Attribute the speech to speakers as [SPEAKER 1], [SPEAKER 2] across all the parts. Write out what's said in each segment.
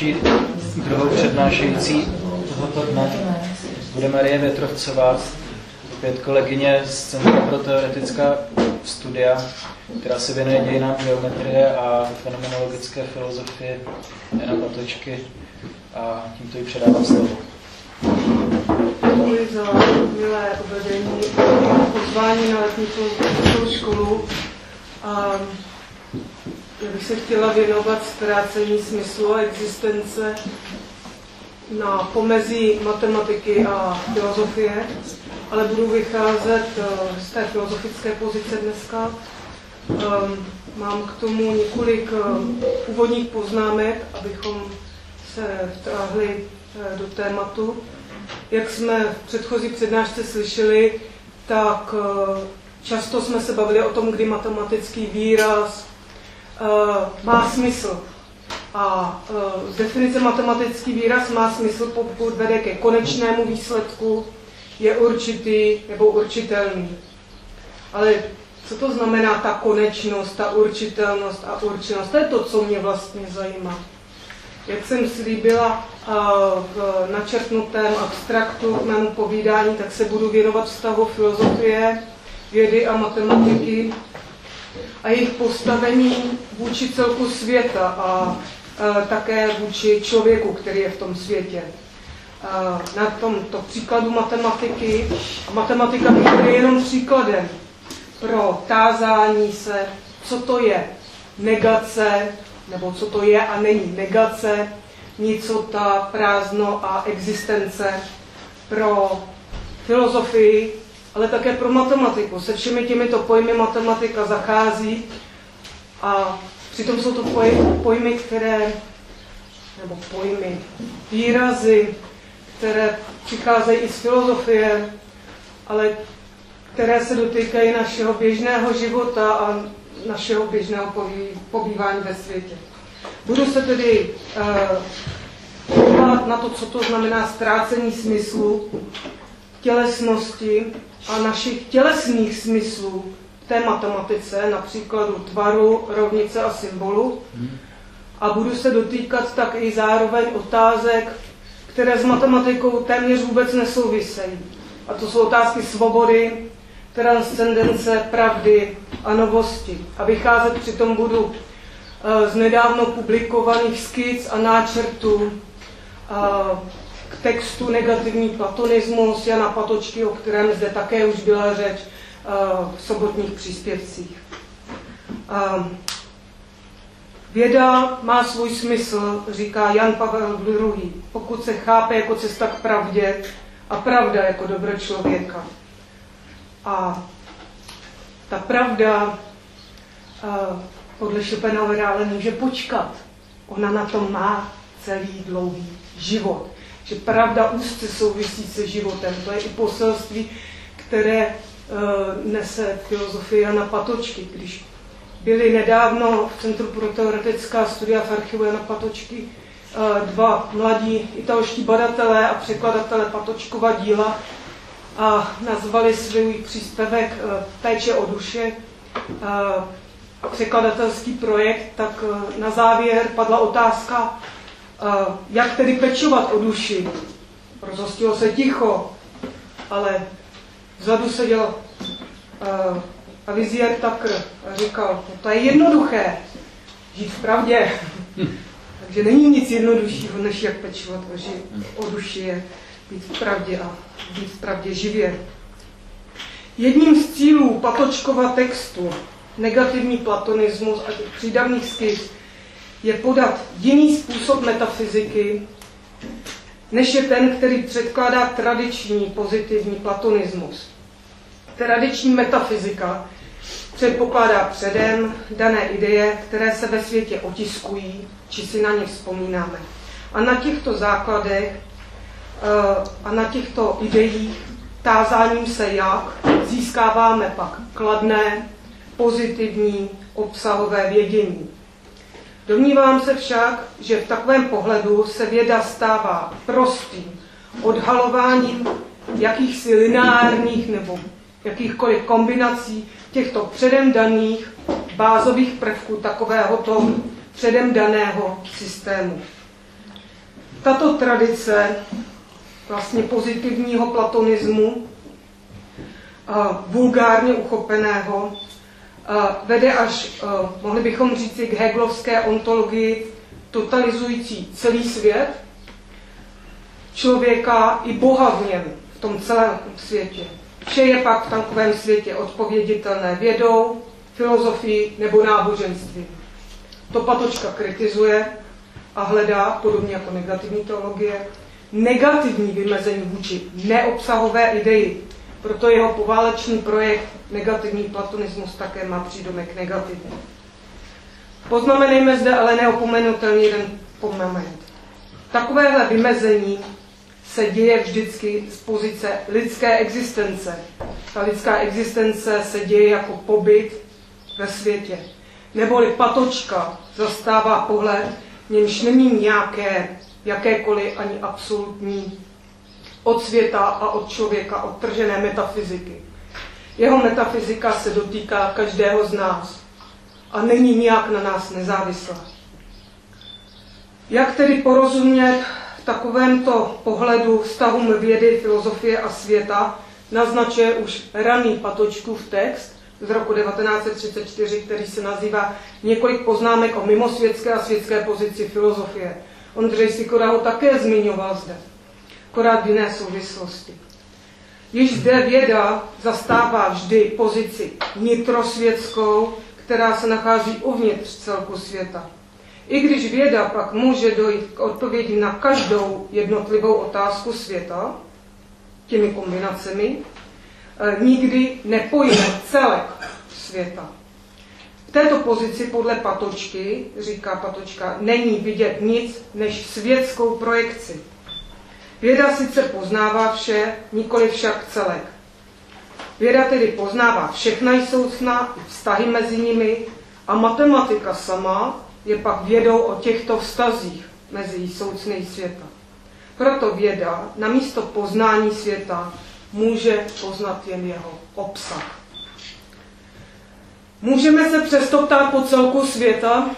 [SPEAKER 1] naší druhou přednášející tohoto dne bude Marie Větrovcová, opět kolegyně z Centra pro teoretická studia, která se věnuje dějinám geometrie a fenomenologické filozofie Jana Patočky a tímto jí předávám slovo.
[SPEAKER 2] Děkuji za milé uvedení pozvání na letní školu. A já bych se chtěla věnovat zkrácení smyslu a existence na pomezí matematiky a filozofie, ale budu vycházet eh, z té filozofické pozice dneska. Ehm, mám k tomu několik eh, úvodních poznámek, abychom se vtáhli eh, do tématu. Jak jsme v předchozí přednášce slyšeli, tak často jsme se bavili o tom, kdy matematický výraz má smysl. A z definice matematický výraz má smysl, pokud vede ke konečnému výsledku, je určitý nebo určitelný. Ale co to znamená ta konečnost, ta určitelnost a určenost? To je to, co mě vlastně zajímá. Jak jsem slíbila v načrtnutém abstraktu k mému povídání, tak se budu věnovat vztahu filozofie, vědy a matematiky a jejich postavení vůči celku světa a také vůči člověku, který je v tom světě. Na tomto příkladu matematiky, a matematika je jenom příkladem pro tázání se, co to je negace, nebo co to je a není negace, nicota, prázdno a existence pro filozofii, ale také pro matematiku. Se všemi těmito pojmy matematika zachází a přitom jsou to pojmy, které, nebo pojmy, výrazy, které přicházejí i z filozofie, ale které se dotýkají našeho běžného života a našeho běžného pobývání ve světě. Budu se tedy uh, na to, co to znamená ztrácení smyslu, tělesnosti a našich tělesných smyslů v té matematice, například tvaru, rovnice a symbolu. A budu se dotýkat tak i zároveň otázek, které s matematikou téměř vůbec nesouvisejí. A to jsou otázky svobody, transcendence, pravdy a novosti. A vycházet přitom budu eh, z nedávno publikovaných skic a náčrtů eh, k textu Negativní platonismus Jana Patočky, o kterém zde také už byla řeč eh, v sobotních příspěvcích. Věda má svůj smysl, říká Jan Pavel II, pokud se chápe jako cesta k pravdě a pravda jako dobro člověka. A ta pravda podle Schopenhauera ale může počkat. Ona na tom má celý dlouhý život. Že pravda úzce souvisí se životem. To je i poselství, které uh, nese filozofie Jana Patočky. Když byli nedávno v Centru pro teoretická studia v archivu Jana Patočky uh, dva mladí italští badatelé a překladatelé Patočkova díla, a nazvali svůj příspěvek eh, Péče o duše, překladatelský projekt, tak na závěr padla otázka, jak tedy pečovat o duši. Rozhostilo se ticho, ale vzadu seděl avizier Takr a říkal, no to je jednoduché, žít v pravdě. Takže není nic jednoduššího, než jak pečovat o, o duši, je být v pravdě a být v pravdě živě. Jedním z cílů Patočkova textu Negativní platonismus a přídavných skiz je podat jiný způsob metafyziky, než je ten, který předkládá tradiční pozitivní platonismus. Tradiční metafyzika předpokládá předem dané ideje, které se ve světě otiskují, či si na ně vzpomínáme. A na těchto základech Eh, a na těchto ideích tázáním se jak získáváme pak kladné, pozitivní, obsahové vědění. Domnívám se však, že v takovém pohledu se věda stává prostým odhalováním jakýchsi lineárních nebo jakýchkoliv kombinací těchto předem daných bázových prvků takovéhoto předem daného systému. Tato tradice vlastně pozitivního platonismu, vulgárně uchopeného, vede až, mohli bychom říci, k heglovské ontologii totalizující celý svět, člověka i Boha v něm, v tom celém světě. Vše je pak v takovém světě odpověditelné vědou, filozofii nebo náboženství. To Patočka kritizuje a hledá, podobně jako negativní teologie, negativní vymezení vůči neobsahové ideji. Proto jeho poválečný projekt negativní platonismus také má přídomek negativní. Poznamenejme zde ale neopomenutelný jeden moment. Takovéhle vymezení se děje vždycky z pozice lidské existence. Ta lidská existence se děje jako pobyt ve světě. Neboli patočka zastává pohled, němž není nějaké, jakékoliv ani absolutní od světa a od člověka odtržené metafyziky. Jeho metafyzika se dotýká každého z nás a není nijak na nás nezávislá. Jak tedy porozumět takovémto pohledu vztahům vědy, filozofie a světa, naznačuje už raný Patočkův text z roku 1934, který se nazývá Několik poznámek o mimosvětské a světské pozici filozofie. Ondřej Sikora ho také zmiňoval zde, akorát v jiné souvislosti. Již zde věda zastává vždy pozici nitrosvětskou, která se nachází uvnitř celku světa. I když věda pak může dojít k odpovědi na každou jednotlivou otázku světa, těmi kombinacemi, eh, nikdy nepojme celek světa. V této pozici podle Patočky, říká Patočka, není vidět nic než světskou projekci. Věda sice poznává vše, nikoli však celek. Věda tedy poznává všechna jsoucna, vztahy mezi nimi a matematika sama je pak vědou o těchto vztazích mezi soucny světa. Proto věda na místo poznání světa může poznat jen jeho obsah. Můžeme se přesto ptát po celku světa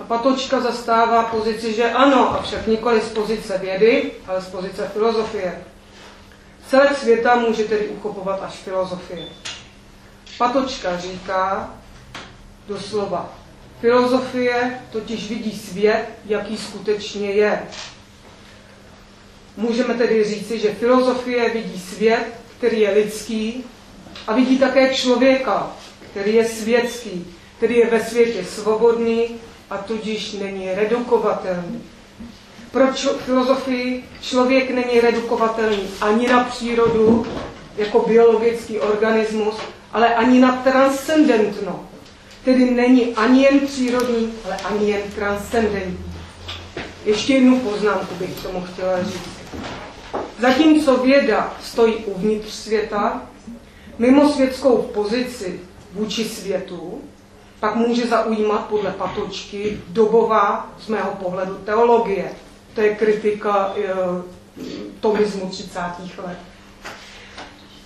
[SPEAKER 2] a Patočka zastává pozici, že ano, avšak nikoli z pozice vědy, ale z pozice filozofie. Celek světa může tedy uchopovat až filozofie. Patočka říká doslova, filozofie totiž vidí svět, jaký skutečně je. Můžeme tedy říci, že filozofie vidí svět, který je lidský a vidí také člověka, který je světský, který je ve světě svobodný a tudíž není redukovatelný. Pro čo- filozofii člověk není redukovatelný ani na přírodu, jako biologický organismus, ale ani na transcendentno. Tedy není ani jen přírodní, ale ani jen transcendentní. Ještě jednu poznámku bych tomu chtěla říct. Zatímco věda stojí uvnitř světa, mimo světskou pozici vůči světu, pak může zaujímat podle patočky dobová, z mého pohledu, teologie. To je kritika e, tomismu 30. let.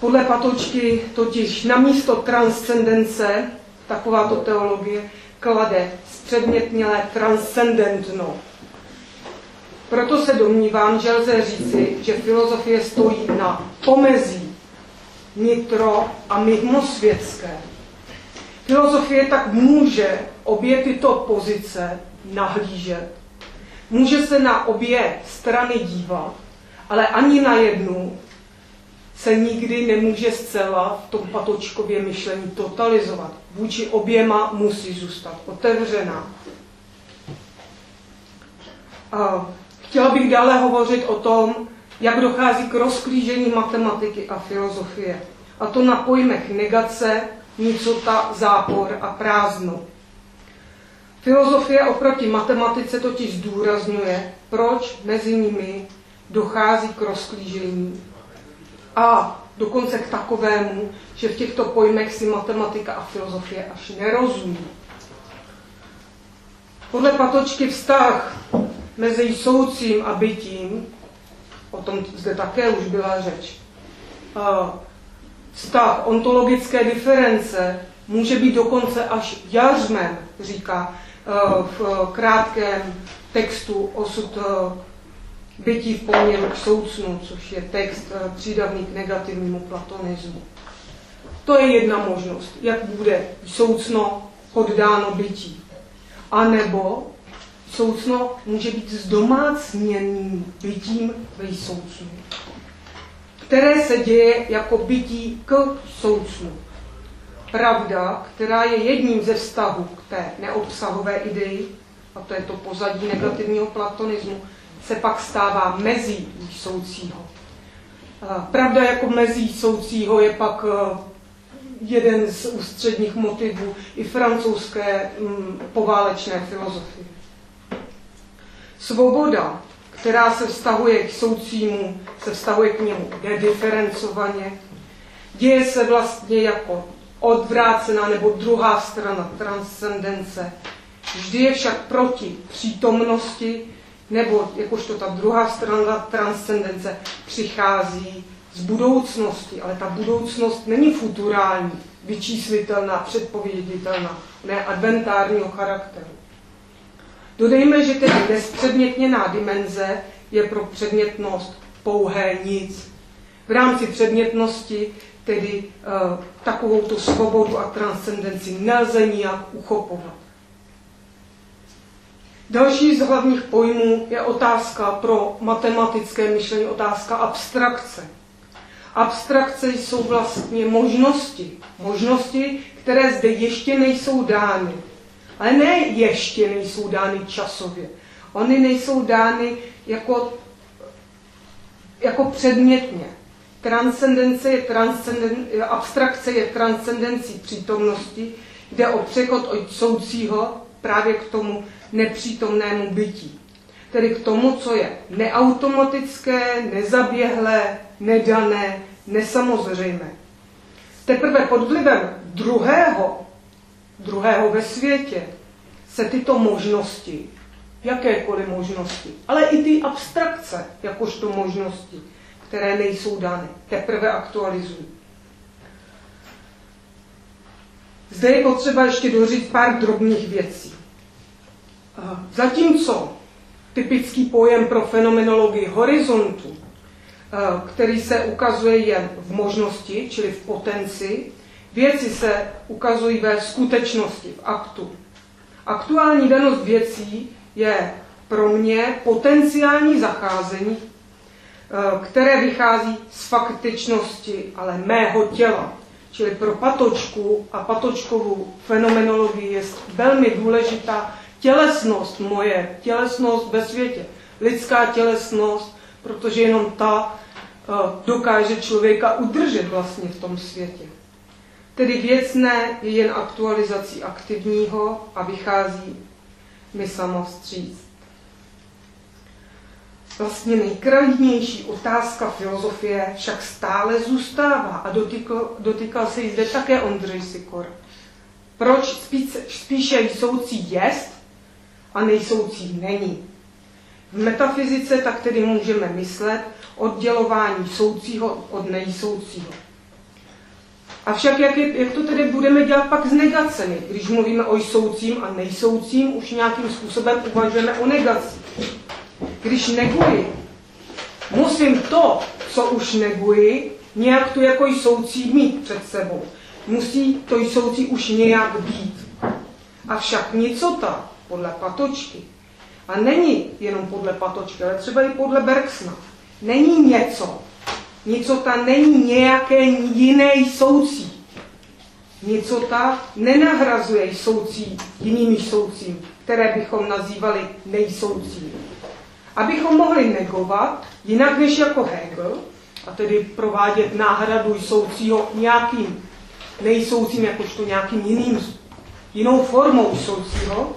[SPEAKER 2] Podle patočky totiž na místo transcendence takováto teologie klade zpředmětnělé transcendentno. Proto se domnívám, že lze říci, že filozofie stojí na pomezí nitro a mimosvětské. Filozofie tak může obě tyto pozice nahlížet. Může se na obě strany dívat, ale ani na jednu se nikdy nemůže zcela v tom patočkově myšlení totalizovat. Vůči oběma musí zůstat otevřená. A chtěla bych dále hovořit o tom, jak dochází k rozklížení matematiky a filozofie. A to na pojmech negace, nicota, zápor a prázdno. Filozofie oproti matematice totiž zdůrazňuje, proč mezi nimi dochází k rozklížení a dokonce k takovému, že v těchto pojmech si matematika a filozofie až nerozumí. Podle Patočky vztah mezi soucím a bytím, o tom zde také už byla řeč, vztah ontologické diference může být dokonce až jařmem, říká v krátkém textu Osud bytí v poměru k soucnu, což je text eh, přídavný k negativnímu platonismu. To je jedna možnost, jak bude soucno poddáno bytí. A nebo soucno může být zdomácněným bytím ve soucnu, které se děje jako bytí k soucnu. Pravda, která je jedním ze vztahů k té neobsahové ideji, a to je to pozadí negativního platonismu, se pak stává mezí soucího. Pravda jako mezí soucího je pak eh, jeden z ústředních motivů i francouzské mm, poválečné filozofie. Svoboda, která se vztahuje k soucímu, se vztahuje k němu nediferencovaně, děje se vlastně jako odvrácená nebo druhá strana transcendence. Vždy je však proti přítomnosti, nebo jakožto ta druhá strana transcendence přichází z budoucnosti, ale ta budoucnost není futurální, vyčíslitelná, předpověditelná, ne adventárního charakteru. Dodejme, že tedy nespředmětněná dimenze je pro předmětnost pouhé nic. V rámci předmětnosti tedy uh, takovou tu svobodu a transcendenci nelze nijak uchopovat. Další z hlavních pojmů je otázka pro matematické myšlení, otázka abstrakce. Abstrakce jsou vlastně možnosti. Možnosti, které zde ještě nejsou dány. Ale ne ještě nejsou dány časově. Ony nejsou dány jako, jako předmětně. Transcendence je transcenden, abstrakce je transcendencí přítomnosti, jde o přechod od soucího právě k tomu nepřítomnému bytí. Tedy k tomu, co je neautomatické, nezaběhlé, nedané, nesamozřejmé. Teprve pod vlivem druhého, druhého ve světě, se tyto možnosti, jakékoliv možnosti, ale i ty abstrakce, jakožto možnosti, které nejsou dány, teprve aktualizují. Zde je potřeba ještě doříct pár drobných věcí. Zatímco typický pojem pro fenomenologii horizontu, který se ukazuje jen v možnosti, čili v potenci, věci se ukazují ve skutečnosti, v aktu. Aktuální danost věcí je pro mě potenciální zacházení, které vychází z faktičnosti, ale mého těla. Čili pro patočku a patočkovou fenomenologii je velmi důležitá tělesnost moje, tělesnost ve světě, lidská tělesnost, protože jenom ta uh, dokáže člověka udržet vlastně v tom světě. Tedy věcné je jen aktualizací aktivního a vychází mi samo vstříc. Vlastně nejkrajnější otázka filozofie však stále zůstává a dotykal, dotykal se jí zde také Ondřej Sikor. Proč spíše, spíše jsoucí jest a nejsoucí není. V metafyzice tak tedy můžeme myslet oddělování soucího od nejsoucího. Avšak jak, je, jak to tedy budeme dělat pak s negacemi? Když mluvíme o jsoucím a nejsoucím, už nějakým způsobem uvažujeme o negaci. Když neguji, musím to, co už neguji, nějak tu jako jsoucí mít před sebou. Musí to jsoucí už nějak být. Avšak nicota podle patočky. A není jenom podle patočky, ale třeba i podle Bergsna. Není něco. Nicota není nějaké jiné soucí. Nicota nenahrazuje soucí jinými soucím, které bychom nazývali nejsoucím. Abychom mohli negovat, jinak než jako Hegel, a tedy provádět náhradu soucího nějakým nejsoucím, jakožto nějakým jiným, jinou formou soucího,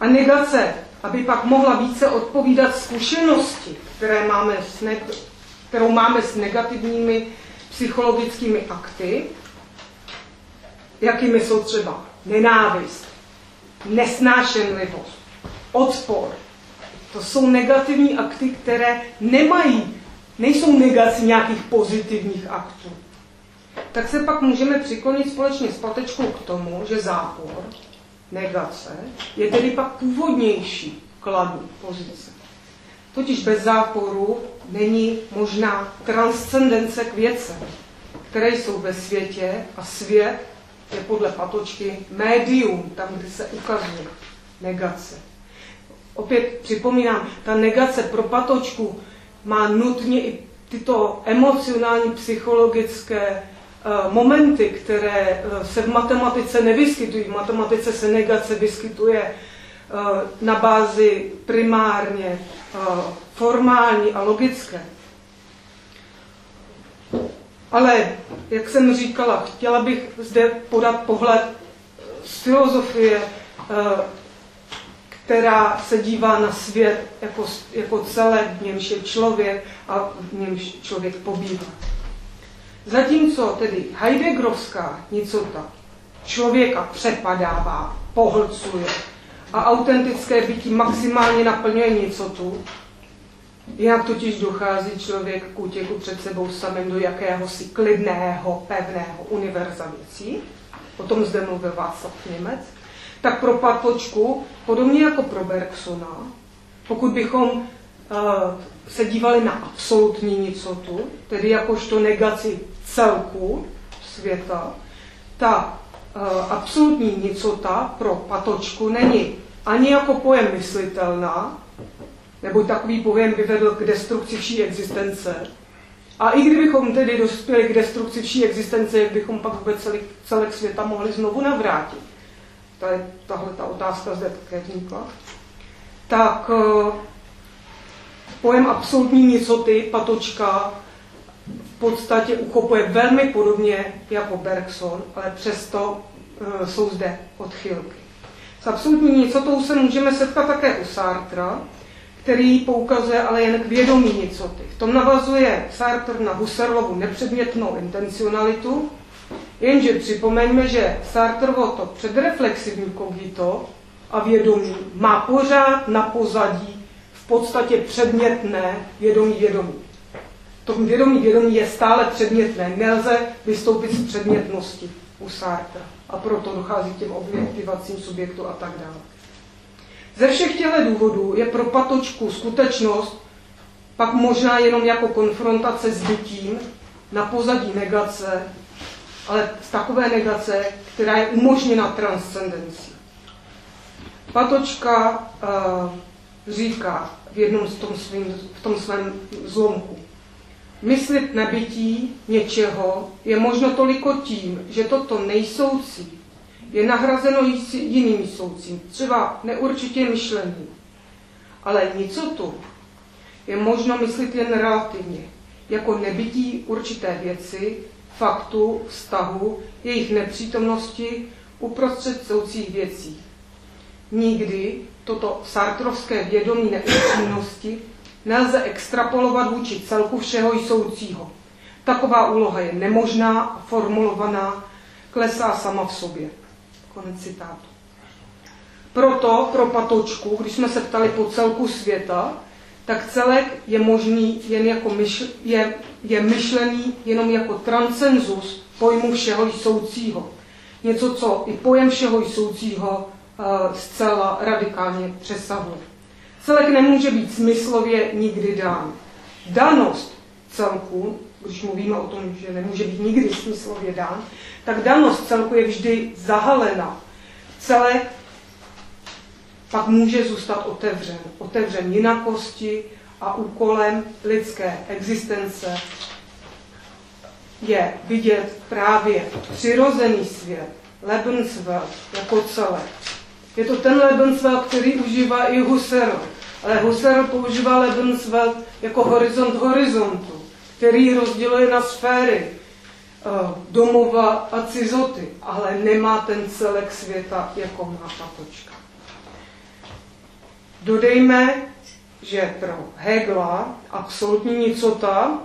[SPEAKER 2] a negace, aby pak mohla více odpovídat zkušenosti, které máme s kterou máme s negativními psychologickými akty, jakými jsou třeba nenávist, nesnášenlivost, odpor. To jsou negativní akty, které nemají, nejsou negací nějakých pozitivních aktů. Tak se pak můžeme přiklonit společně s patečkou k tomu, že zápor negace je tedy pak původnější kladu pozice. Totiž bez záporu není možná transcendence k věcem, které jsou ve světě a svět je podle patočky médium, tam, kde se ukazuje negace. Opět připomínám, ta negace pro patočku má nutně i tyto emocionální, psychologické uh, momenty, které uh, se v matematice nevyskytují. V matematice se negace vyskytuje na bázi primárně formální a logické. Ale, jak jsem říkala, chtěla bych zde podat pohled z filozofie, která se dívá na svět jako, jako celé, v němž je člověk a v němž člověk pobývá. Zatímco tedy Heideggerovská nicota člověka přepadává, pohlcuje a autentické bytí maximálně naplňuje nicotu, jak totiž dochází člověk k útěku před sebou samým do jakéhosi klidného, pevného univerza věcí, o tom zde mluvil Václav Němec, tak pro Patočku, podobně jako pro Bergsona, pokud bychom uh, se dívali na absolutní nicotu, tedy jakožto negaci celku světa, ta absolutní nicota pro Patočku není ani jako pojem myslitelná, nebo takový pojem by vedl k destrukci vší existence. A i kdybychom tedy dospěli k destrukci vší existence, jak bychom pak vůbec celý, celek světa mohli znovu navrátit tady, tahle ta otázka zde také vznikla, tak eh, pojem absolutní nicoty, patočka, v podstatě uchopuje velmi podobně jako Bergson, ale přesto e, jsou zde odchylky. S absolutní nicotou se můžeme setkat také u Sartra, který poukazuje ale jen k vědomí nicoty. V tom navazuje Sartre na Husserlovu nepředmětnou intencionalitu, Jenže připomeňme, že Sartrovo to předreflexivní kogito a vědomí má pořád na pozadí v podstatě předmětné vědomí vědomí. To vědomí vědomí je stále předmětné, nelze vystoupit z předmětnosti u Sartra a proto dochází k těm objektivacím subjektu a tak dále. Ze všech těchto důvodů je pro patočku skutečnost pak možná jenom jako konfrontace s bytím na pozadí negace ale z takové negace, která je umožněna transcendencí. Patočka uh, říká v jednom z tom svým, v tom svém zlomku, myslit nebytí něčeho je možno toliko tím, že toto nejsoucí je nahrazeno jiným soucím, třeba neurčitě myšlení. Ale nicotu je možno myslit jen relativně, jako nebytí určité věci, faktu, vztahu, jejich nepřítomnosti uprostřed soucích věcí. Nikdy toto sartrovské vědomí neupřímnosti nelze extrapolovat vůči celku všeho jsoucího. Taková úloha je nemožná a formulovaná, klesá sama v sobě. Konec citátu. Proto pro patočku, když jsme se ptali po celku světa, tak celek je možný jen jako myšl, je, je myšlený jenom jako transcenzus pojmu všeho jsoucího. Něco, co i pojem všeho jsoucího uh, zcela radikálně přesahuje. Celek nemůže být smyslově nikdy dán. Danost celku, když mluvíme o tom, že nemůže být nikdy smyslově dán, tak danost celku je vždy zahalena. Celek pak může zůstat otevřen. Otevřen jinakosti a úkolem lidské existence je vidět právě přirozený svět, Lebenswelt, jako celé. Je to ten Lebenswelt, který užívá i Husserl. Ale Husserl používá Lebenswelt jako horizont horizontu, který rozděluje na sféry eh, domova a cizoty, ale nemá ten celek světa, jako má Patočka. Dodejme, že pro Hegla absolutní nicota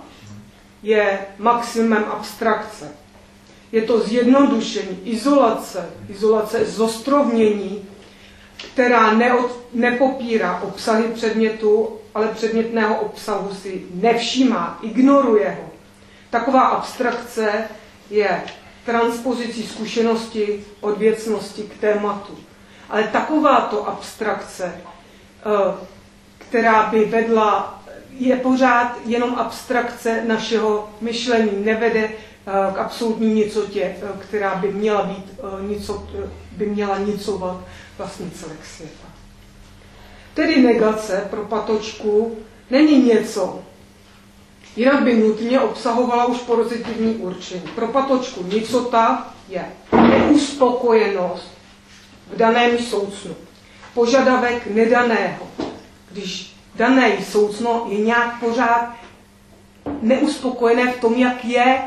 [SPEAKER 2] je maximum abstrakce. Je to zjednodušení, izolace, izolace zostrovnění, která neod, nepopírá obsahy předmětu, ale předmětného obsahu si nevšímá, ignoruje ho. Taková abstrakce je transpozicí zkušenosti od věcnosti k tématu. Ale takováto abstrakce která by vedla, je pořád jenom abstrakce našeho myšlení, nevede k absolutní nicotě, která by měla být, něco, by měla nicovat vlastně celek světa. Tedy negace pro patočku není něco, jinak by nutně obsahovala už pozitivní určení. Pro patočku nicota je neuspokojenost v daném soucnu. Požadavek nedaného. Když dané soucno je nějak pořád neuspokojené v tom, jak je,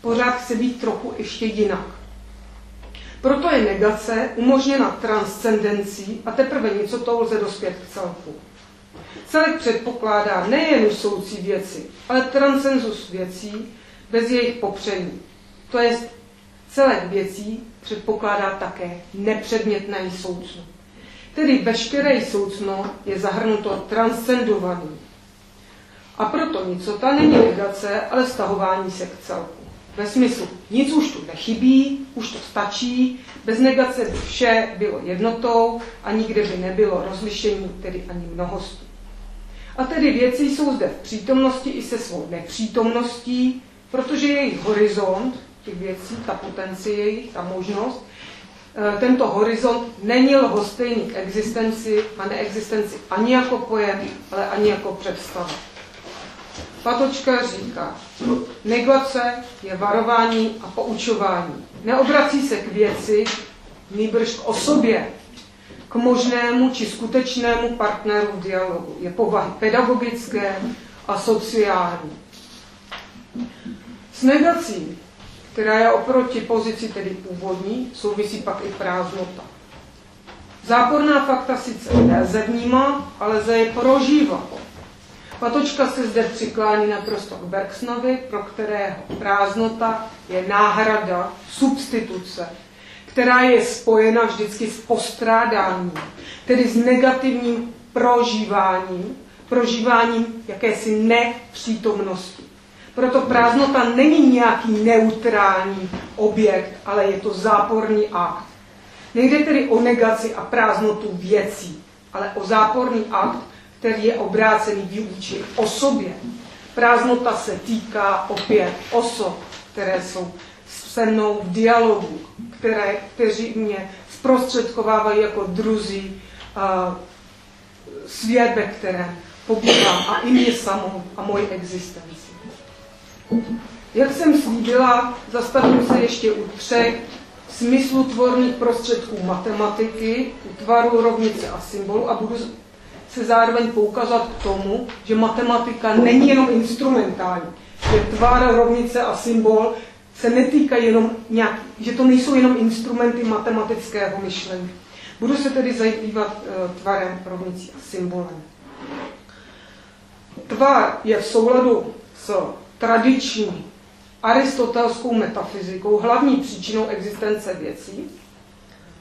[SPEAKER 2] pořád chce být trochu ještě jinak. Proto je negace umožněna transcendencí a teprve něco to lze dospět k celku. Celek předpokládá nejen soucí věci, ale transcenzus věcí bez jejich popření. To jest, celek věcí předpokládá také nepředmětné soucno. Tedy veškeré soucno je zahrnuto transcendovaný. A proto nicota není negace, ale stahování se k celku. Ve smyslu, nic už tu nechybí, už to stačí, bez negace by vše bylo jednotou a nikde by nebylo rozlišení, tedy ani mnohosti. A tedy věci jsou zde v přítomnosti i se svou nepřítomností, protože jejich horizont těch věcí, ta potencie jejich, ta možnost, eh, tento horizont není lhostejný k existenci a neexistenci ani jako pojem, ale ani jako představa. Patočka říká, negace je varování a poučování. Neobrací se k věci, nýbrž k osobě, k možnému či skutečnému partneru v dialogu. Je povahy pedagogické a sociální. S negací, která je oproti pozici tedy původní, souvisí pak i prázdnota. Záporná fakta sice nelze vnímat, ale lze je prožívat. Patočka se zde přiklání naprosto k Bergsnovi, pro kterého prázdnota je náhrada, substituce, která je spojena vždycky s postrádáním, tedy s negativním prožíváním, prožíváním jakési nepřítomnosti. Proto prázdnota není nějaký neutrální objekt, ale je to záporný akt. Nejde tedy o negaci a prázdnotu věcí, ale o záporný akt, který je obrácený vůči osobě. Prázdnota se týká opět osob, které jsou se mnou v dialogu, které, kteří mě zprostředkovávají jako druzí uh, svět, ve kterém pobývám a i mě samou a moji existenci. Jak jsem slíbila, zastavím se ještě u třech smyslutvorných prostředků matematiky, u tvaru, rovnice a symbolu a budu se zároveň poukazat k tomu, že matematika není jenom instrumentální, že tvar, rovnice a symbol se netýkají jenom nějak, že to nejsou jenom instrumenty matematického myšlení. Budu se tedy zabývat uh, tvarem, rovnicí a symbolem. Tvar je v souladu s tradiční aristotelskou metafyzikou hlavní příčinou existence věcí,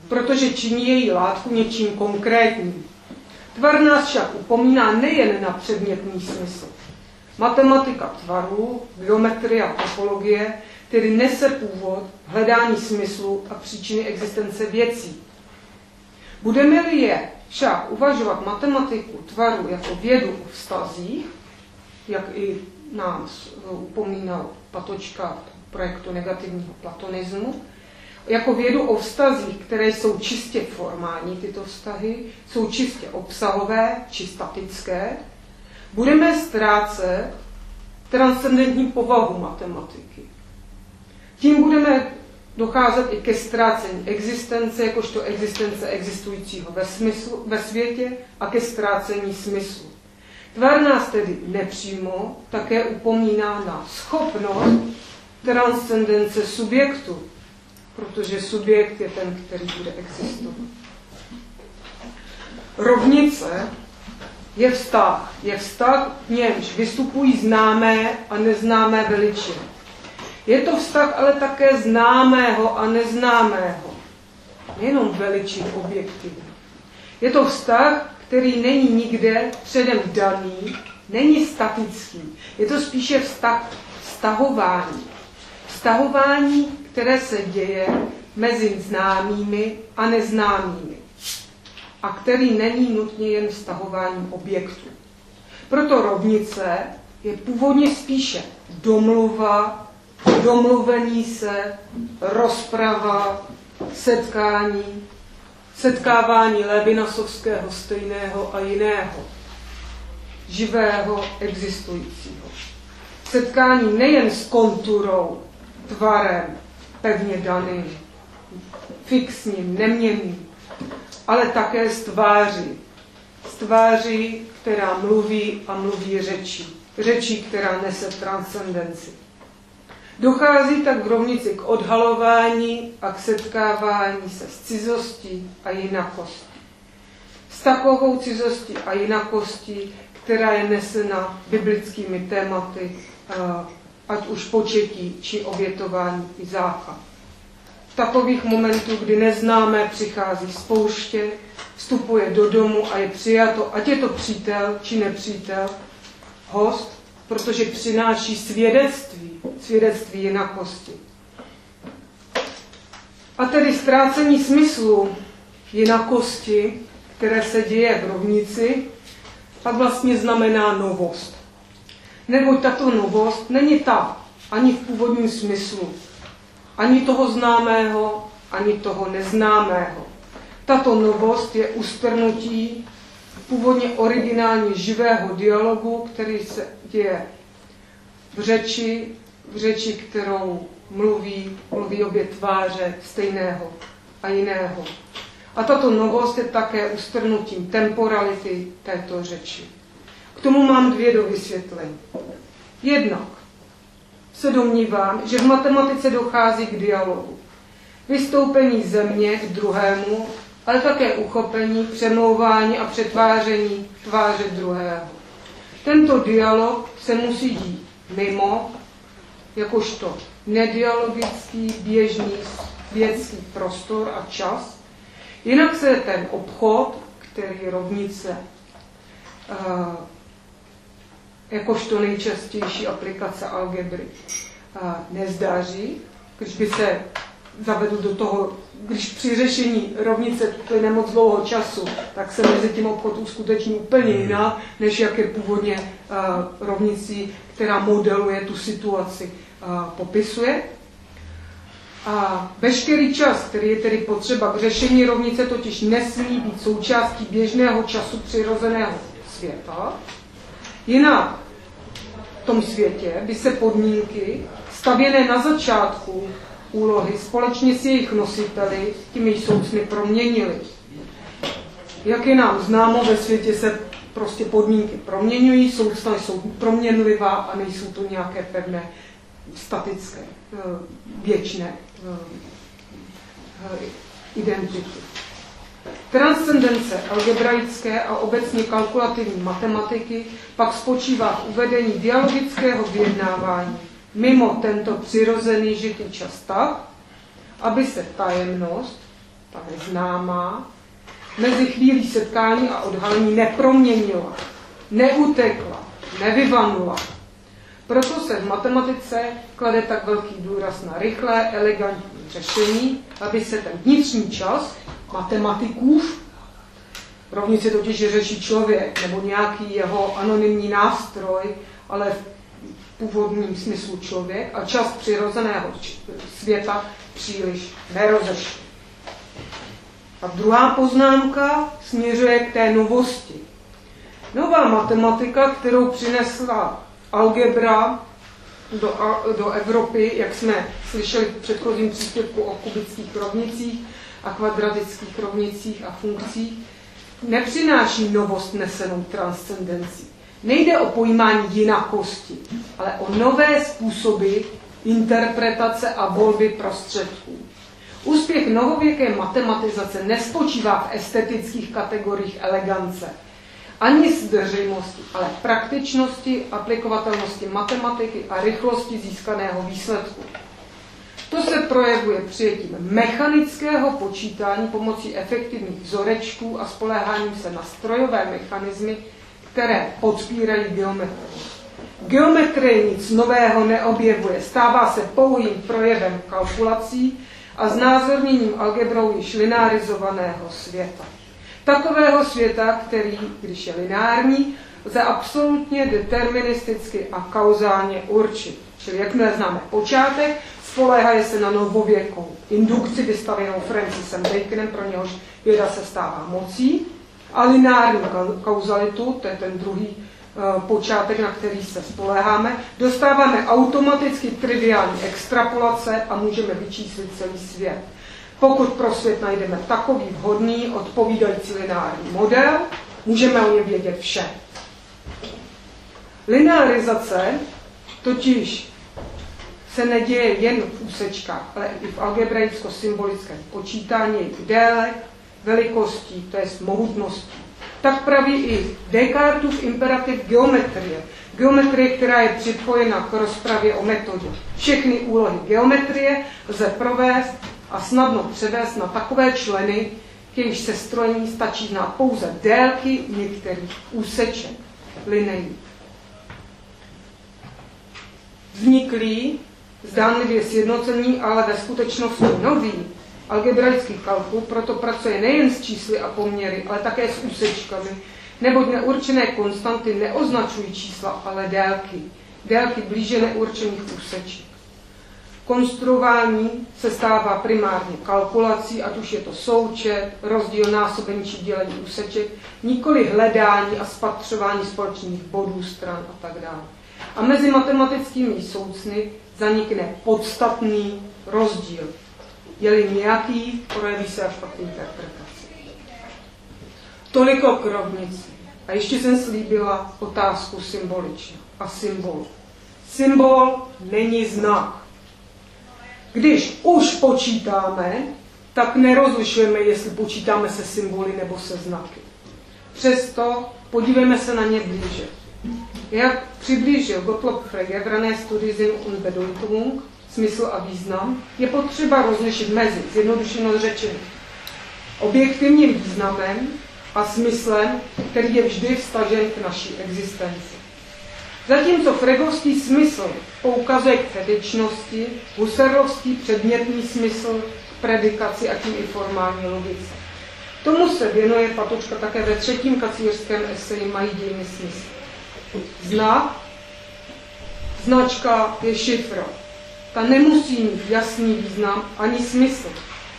[SPEAKER 2] protože činí její látku něčím konkrétním. Tvar nás však upomíná nejen na předmětný smysl. Matematika tvarů, geometrie a topologie tedy nese původ hledání smyslu a příčiny existence věcí. Budeme-li je však uvažovat matematiku tvaru jako vědu o vztazích, jak i nás upomínal Patočka projektu negativního platonismu, jako vědu o vztazích, které jsou čistě formální, tyto vztahy, jsou čistě obsahové či statické, budeme ztrácet transcendentní povahu matematiky. Tím budeme docházet i ke ztrácení existence, jakožto existence existujícího ve, smyslu, ve světě a ke ztrácení smyslu. Tvar nás tedy nepřímo také upomíná na schopnost transcendence subjektu, protože subjekt je ten, který bude existovat. Rovnice je vztah. Je vztah, v němž vystupují známé a neznámé veličiny. Je to vztah ale také známého a neznámého. Nejenom veličin objektivní. Je to vztah, který není nikde předem daný, není statický. Je to spíše vztah vztahování. Vztahování, které se děje mezi známými a neznámými a který není nutně jen vztahováním objektů. Proto rovnice je původně spíše domluva, domluvení se, rozprava, setkání, setkávání Lévinasovského stejného a jiného, živého, existujícího. Setkání nejen s konturou, tvarem, pevně daným, fixním, neměným, ale také s tváří. S tváří, která mluví a mluví řečí. Řečí, která nese transcendenci. Dochází tak v rovnici k odhalování a k setkávání se s cizostí a jinakostí. S takovou cizostí a jinakostí, která je nesena biblickými tématy, eh, ať už početí či obětování i záchod. V takových momentů, kdy neznáme, přichází spouště, vstupuje do domu a je přijato, ať je to přítel či nepřítel, host, protože přináší svědectví, svědectví jinakosti. A tedy ztrácení smyslu jinakosti, které se děje v rovnici, pak vlastně znamená novost. Neboť tato novost není ta ani v původním smyslu, ani toho známého, ani toho neznámého. Tato novost je ustrnutí původně originálně živého dialogu, který se děje v řeči, v řeči, kterou mluví, mluví obě tváře stejného a jiného. A tato novost je také ustrnutím temporality této řeči. K tomu mám dvě dovysvětlení. Jednak se domnívám, že v matematice dochází k dialogu. Vystoupení země k druhému, ale také uchopení, přemlouvání a přetváření tváře druhého. Tento dialog se musí dít mimo, jakožto nedialogický, běžný vědecký prostor a čas, jinak se ten obchod, který rovnice uh, jakožto nejčastější aplikace algebry nezdaří, když by se zavedl do toho, když při řešení rovnice plyne moc dlouho času, tak se mezi tím obchod uskuteční úplně hmm. jiná, než jak je původně uh, rovnicí, která modeluje tu situaci, uh, popisuje. A veškerý čas, který je tedy potřeba k řešení rovnice, totiž nesmí být součástí běžného času přirozeného světa. Jinak v tom světě by se podmínky stavěné na začátku úlohy společně s jejich nositeli, těmi soucny proměnily. Jak je nám známo, ve světě se prostě podmínky proměňují, soucna jsou proměnlivá a nejsou to nějaké pevné, statické, eh, věčné eh, eh, identity. Transcendence algebraické a obecně kalkulativní matematiky pak spočívá v uvedení dialogického vyjednávání mimo tento přirozený žitý čas tak, aby se tajemnost, ta neznámá, mezi chvílí setkání a odhalení neproměnila, neutekla, nevyvanula. Proto se v matematice klade tak velký důraz na rychlé, elegantní řešení, aby se ten vnitřní čas matematiků, rovnici totiž řeší člověk nebo nějaký jeho anonymní nástroj, ale v původním smyslu člověk a čas přirozeného světa příliš nerozešel. A druhá poznámka směřuje k té novosti. Nová matematika, kterou přinesla algebra do, do Evropy, jak jsme slyšeli v předchozím příspěvku o kubických rovnicích a kvadratických rovnicích a funkcích, nepřináší novost nesenou transcendencí. Nejde o pojímání jinakosti, ale o nové způsoby interpretace a volby prostředků. Úspěch novověké matematizace nespočívá v estetických kategoriích elegance, ani zdrženlosti, ale praktičnosti, aplikovatelnosti matematiky a rychlosti získaného výsledku. To se projevuje přijetím mechanického počítání pomocí efektivních vzorečků a spoléháním se na strojové mechanismy, které podpírají geometrii. Geometrie nic nového neobjevuje, stává se pouhým projevem kalkulací a znázorněním algebrou již linearizovaného světa. Takového světa, který, když je lineární, lze absolutně deterministicky a kauzálně určit. Čili jakmile známe počátek, spoléhají se na novověkou indukci vystavěnou Francisem Baconem, pro něhož věda se stává mocí, a lineární kauzalitu, to je ten druhý uh, počátek, na který se spoléháme, dostáváme automaticky triviální extrapolace a můžeme vyčíslit celý svět. Pokud pro svět najdeme takový vhodný, odpovídající lineární model, můžeme o něm vědět vše. Linearizace totiž se neděje jen v úsečkách, ale i v algebraicko-symbolickém počítání jejich délek, velikostí, to je mohutností. Tak praví i Descartův imperativ geometrie. Geometrie, která je připojena k rozpravě o metodě. Všechny úlohy geometrie lze provést a snadno převést na takové členy, jejichž sestrojení stačí znát pouze délky některých úseček, lineí. Vzniklý, zdánlivě sjednocení, ale ve skutečnosti nový algebraický kalkul proto pracuje nejen s čísly a poměry, ale také s úsečkami, neboť neurčené konstanty neoznačují čísla, ale délky. Délky blíže neurčených úseček. Konstruování se stává primárně kalkulací, ať už je to součet, rozdíl násobení či dělení úseček, nikoli hledání a spatřování společných bodů, stran a tak dále. A mezi matematickými soucny zanikne podstatný rozdíl. Je-li nějaký, projeví se až pak interpretaci. Toliko k rovnici. A ještě jsem slíbila otázku symboličně a symbol. Symbol není znak. Když už počítáme, tak nerozlišujeme, jestli počítáme se symboly nebo se znaky. Přesto podívejme se na ně blíže. Jak přiblížil Gottlob Frege v rané studii Sinn und Bedeutung, smysl a význam, je potřeba rozlišit mezi, zjednodušeno řečeno, objektivním významem a smyslem, který je vždy vstažen k naší existenci. Zatímco fregovský smysl poukazuje k fetičnosti, husserlovský předmětný smysl k predikaci a tím i formální logice. Tomu se věnuje Patočka také ve třetím kacířském eseji Mají dějiny smysl. Znak, značka je šifra. Ta nemusí mít jasný význam ani smysl.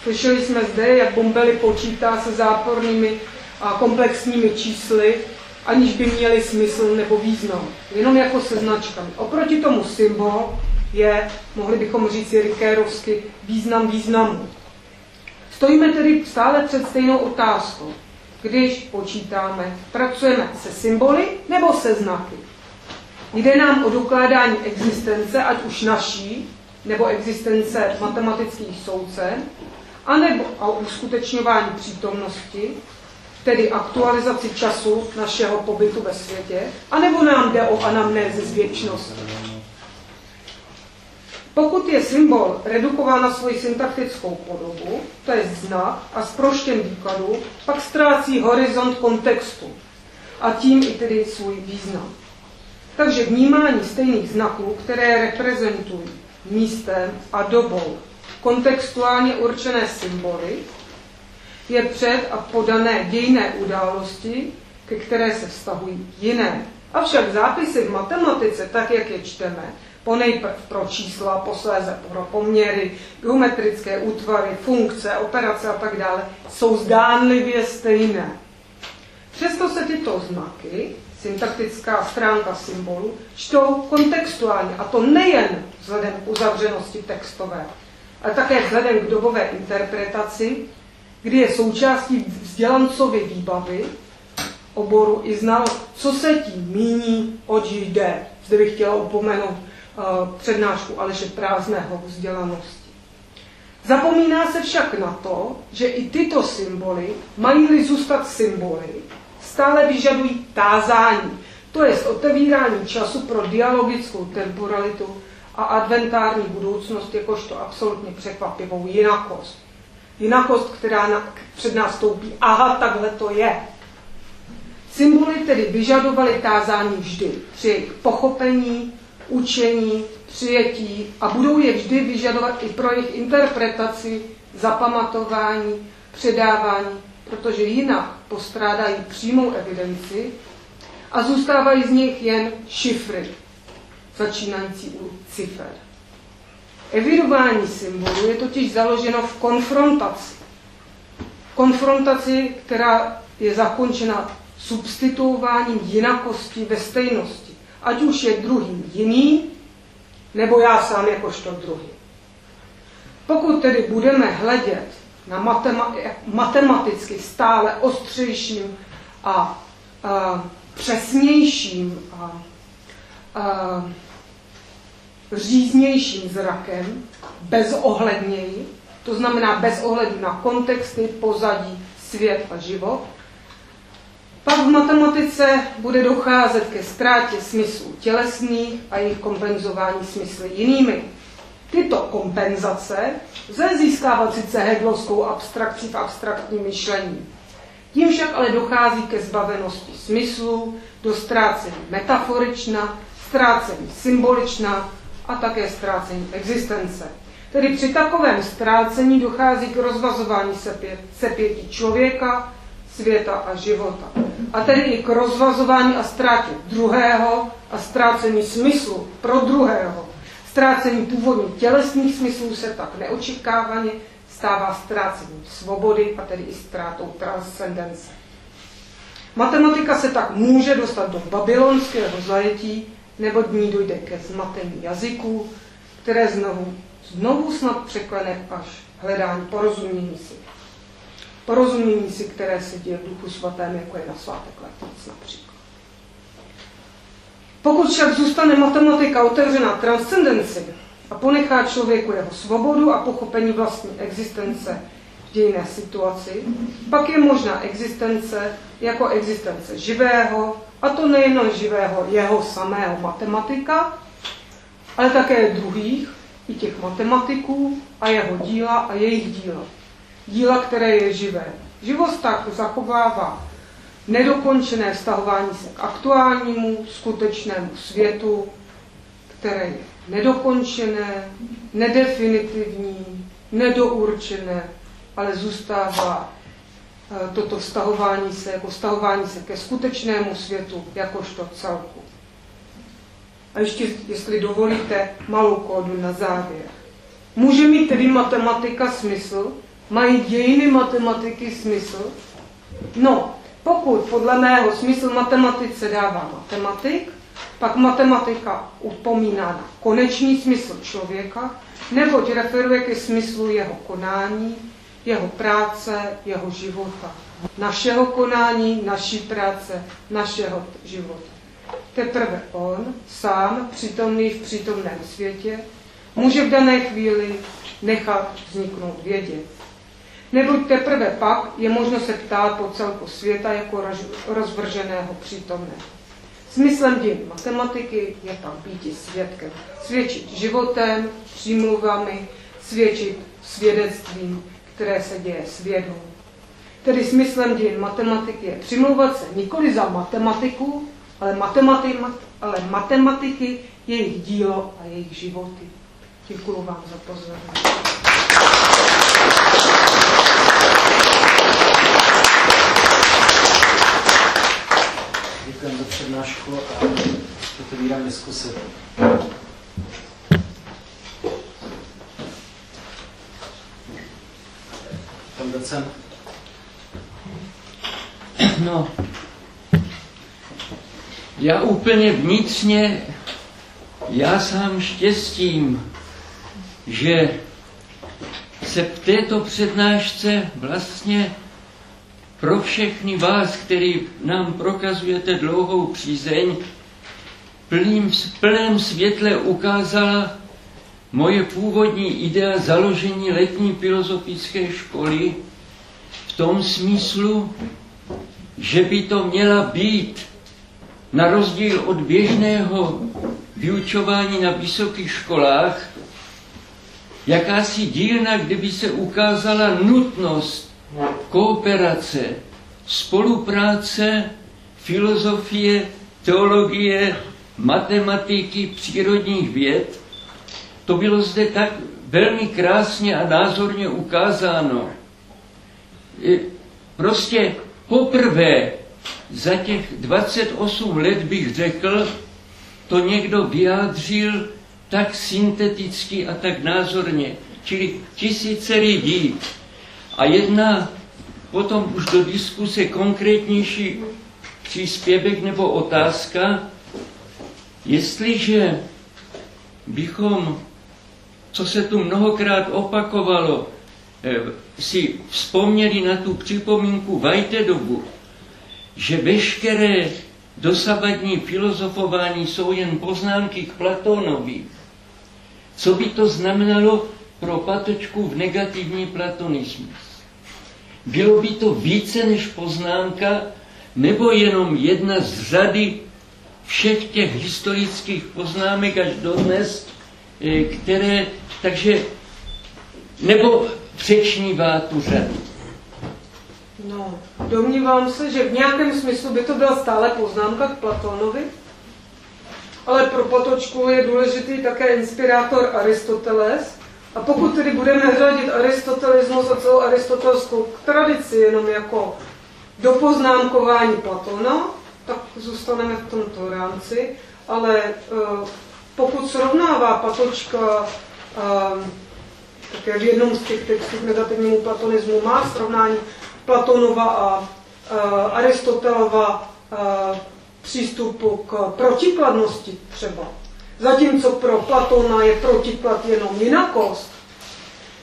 [SPEAKER 2] Slyšeli jsme zde, jak Bombely počítá se zápornými a komplexními čísly, aniž by měly smysl nebo význam. Jenom jako se značkami. Oproti tomu symbol je, mohli bychom říct rikérovsky, význam významu. Stojíme tedy stále před stejnou otázkou. Když počítáme, pracujeme se symboly nebo se znaky. Jde nám o dokládání existence, ať už naší, nebo existence matematických soudce, anebo o uskutečňování přítomnosti, tedy aktualizaci času našeho pobytu ve světě, anebo nám jde o anamnézi z věčnosti. Pokud je symbol redukován na svoji syntaktickou podobu, to je znak a zproštěn výkladu, pak ztrácí horizont kontextu a tím i tedy svůj význam. Takže vnímání stejných znaků, které reprezentují místem a dobou kontextuálně určené symboly, je před a podané dějné události, ke které se vztahují jiné. Avšak zápisy v matematice, tak jak je čteme, ponejprv pro čísla, posléze pro poměry, geometrické útvary, funkce, operace a tak dále, jsou zdánlivě stejné. Přesto se tyto znaky, syntaktická stránka symbolu, čtou kontextuálně, a to nejen vzhledem k uzavřenosti textové, ale také vzhledem k dobové interpretaci, kdy je součástí vzdělancovy výbavy oboru i znalost, co se tím míní, oč jde. Zde bych chtěla upomenout přednášku Aleše Prázdného vzdělanosti. Zapomíná se však na to, že i tyto symboly, mají-li zůstat symboly, stále vyžadují tázání, to je otevírání času pro dialogickou temporalitu a adventární budoucnost jakožto absolutně překvapivou jinakost. Jinakost, která na, před nás stoupí. Aha, takhle to je. Symboly tedy vyžadovaly tázání vždy při jejich pochopení, učení, přijetí a budou je vždy vyžadovat i pro jejich interpretaci, zapamatování, předávání, protože jinak postrádají přímou evidenci a zůstávají z nich jen šifry, začínající u cifer. Evidování symbolů je totiž založeno v konfrontaci. Konfrontaci, která je zakončena substituováním jinakosti ve stejnosti. Ať už je druhý jiný, nebo já sám jakožto druhý. Pokud tedy budeme hledět na matematicky stále ostřejším a, a přesnějším a, a říznějším zrakem, bezohledněji, to znamená bez ohledu na kontexty, pozadí, svět a život, pak v matematice bude docházet ke ztrátě smyslů tělesných a jejich kompenzování smysly jinými. Tyto kompenzace lze získávat sice heglovskou abstrakcí v abstraktním myšlení. Tím však ale dochází ke zbavenosti smyslu, do ztrácení metaforična, ztrácení symbolična a také ztrácení existence. Tedy při takovém ztrácení dochází k rozvazování sepětí člověka, světa a života. A tedy i k rozvazování a ztrátě druhého a ztrácení smyslu pro druhého. Ztrácení původních tělesných smyslů se tak neočekávaně stává ztrácením svobody a tedy i ztrátou transcendence. Matematika se tak může dostat do babylonského zajetí, nebo dní dojde ke zmatení jazyků, které znovu, znovu snad překlene až hledání porozumění si. Porozumění si, které se děje v duchu svatém, jako je na svátek letnic například. Pokud však zůstane matematika otevřená transcendenci a ponechá člověku jeho svobodu a pochopení vlastní existence v dějné situaci, pak je možná existence jako existence živého, a to nejen živého jeho samého matematika, ale také druhých, i těch matematiků a jeho díla a jejich díla. Díla, které je živé. Živost tak zachovává nedokončené vztahování se k aktuálnímu, skutečnému světu, které je nedokončené, nedefinitivní, nedourčené, ale zůstává eh, toto vztahování se jako vztahování se ke skutečnému světu jakožto celku. A ještě, jestli dovolíte, malou kódu na závěr. Může mít tedy matematika smysl? Mají dějiny matematiky smysl? No, pokud podle mého smysl matematice dává matematik, pak matematika upomíná na konečný smysl člověka, neboť referuje ke smyslu jeho konání, jeho práce, jeho života. Našeho konání, naší práce, našeho života. Teprve on, sám, přítomný v přítomném světě, může v dané chvíli nechat vzniknout vědět. Neboť teprve pak je možno se ptát po celku světa jako rozvrženého přítomného. Smyslem dějin matematiky je tam být svědkem. Svědčit životem, přímluvami, svědčit svědectvím, které se děje svědou. Tedy smyslem dějin matematiky je přimlouvat se nikoli za matematiku, ale, matematiky, ale matematiky, jejich dílo a jejich životy. Děkuji vám za pozornost.
[SPEAKER 1] Děkujeme za přednášku a otevírám diskusi. Pan docent.
[SPEAKER 3] No, já úplně vnitřně, já sám štěstím, že se v této přednášce vlastně pro všechny vás, který nám prokazujete dlouhou přízeň, plným, plném světle ukázala moje původní idea založení letní filozofické školy v tom smyslu, že by to měla být na rozdíl od běžného vyučování na vysokých školách, jakási dílna, kdyby se ukázala nutnost kooperace, spolupráce, filozofie, teologie, matematiky, přírodních věd. To bylo zde tak velmi krásně a názorně ukázáno. Prostě poprvé za těch 28 let bych řekl, to někdo vyjádřil tak synteticky a tak názorně. Čili tisíce lidí. A jedna potom už do diskuse konkrétnější příspěvek nebo otázka, jestliže bychom, co se tu mnohokrát opakovalo, eh, si vzpomněli na tu připomínku Vajtedobu, že veškeré dosavadní filozofování jsou jen poznámky k Platónovi. Co by to znamenalo pro patočku v negativní platonismus? Bylo by to více než poznámka, nebo jenom jedna z řady všech těch historických poznámek až do dnes, eh, které, takže, nebo přečnívá tu řadu.
[SPEAKER 2] No, domnívám se, že v nějakém smyslu by to byla stále poznámka k Platónovi, ale pro Patočku je důležitý také inspirátor Aristoteles. A pokud tedy budeme řadit aristotelismus a celou aristotelskou tradici jenom jako dopoznámkování Platona, tak zůstaneme v tomto rámci, ale uh, pokud srovnává Patočka uh, také v jednom z těch textů k negativnímu platonismu má srovnání Platonova a uh, Aristotelova přístupu k protikladnosti třeba. Zatímco pro Platona je protiklad jenom jinakost,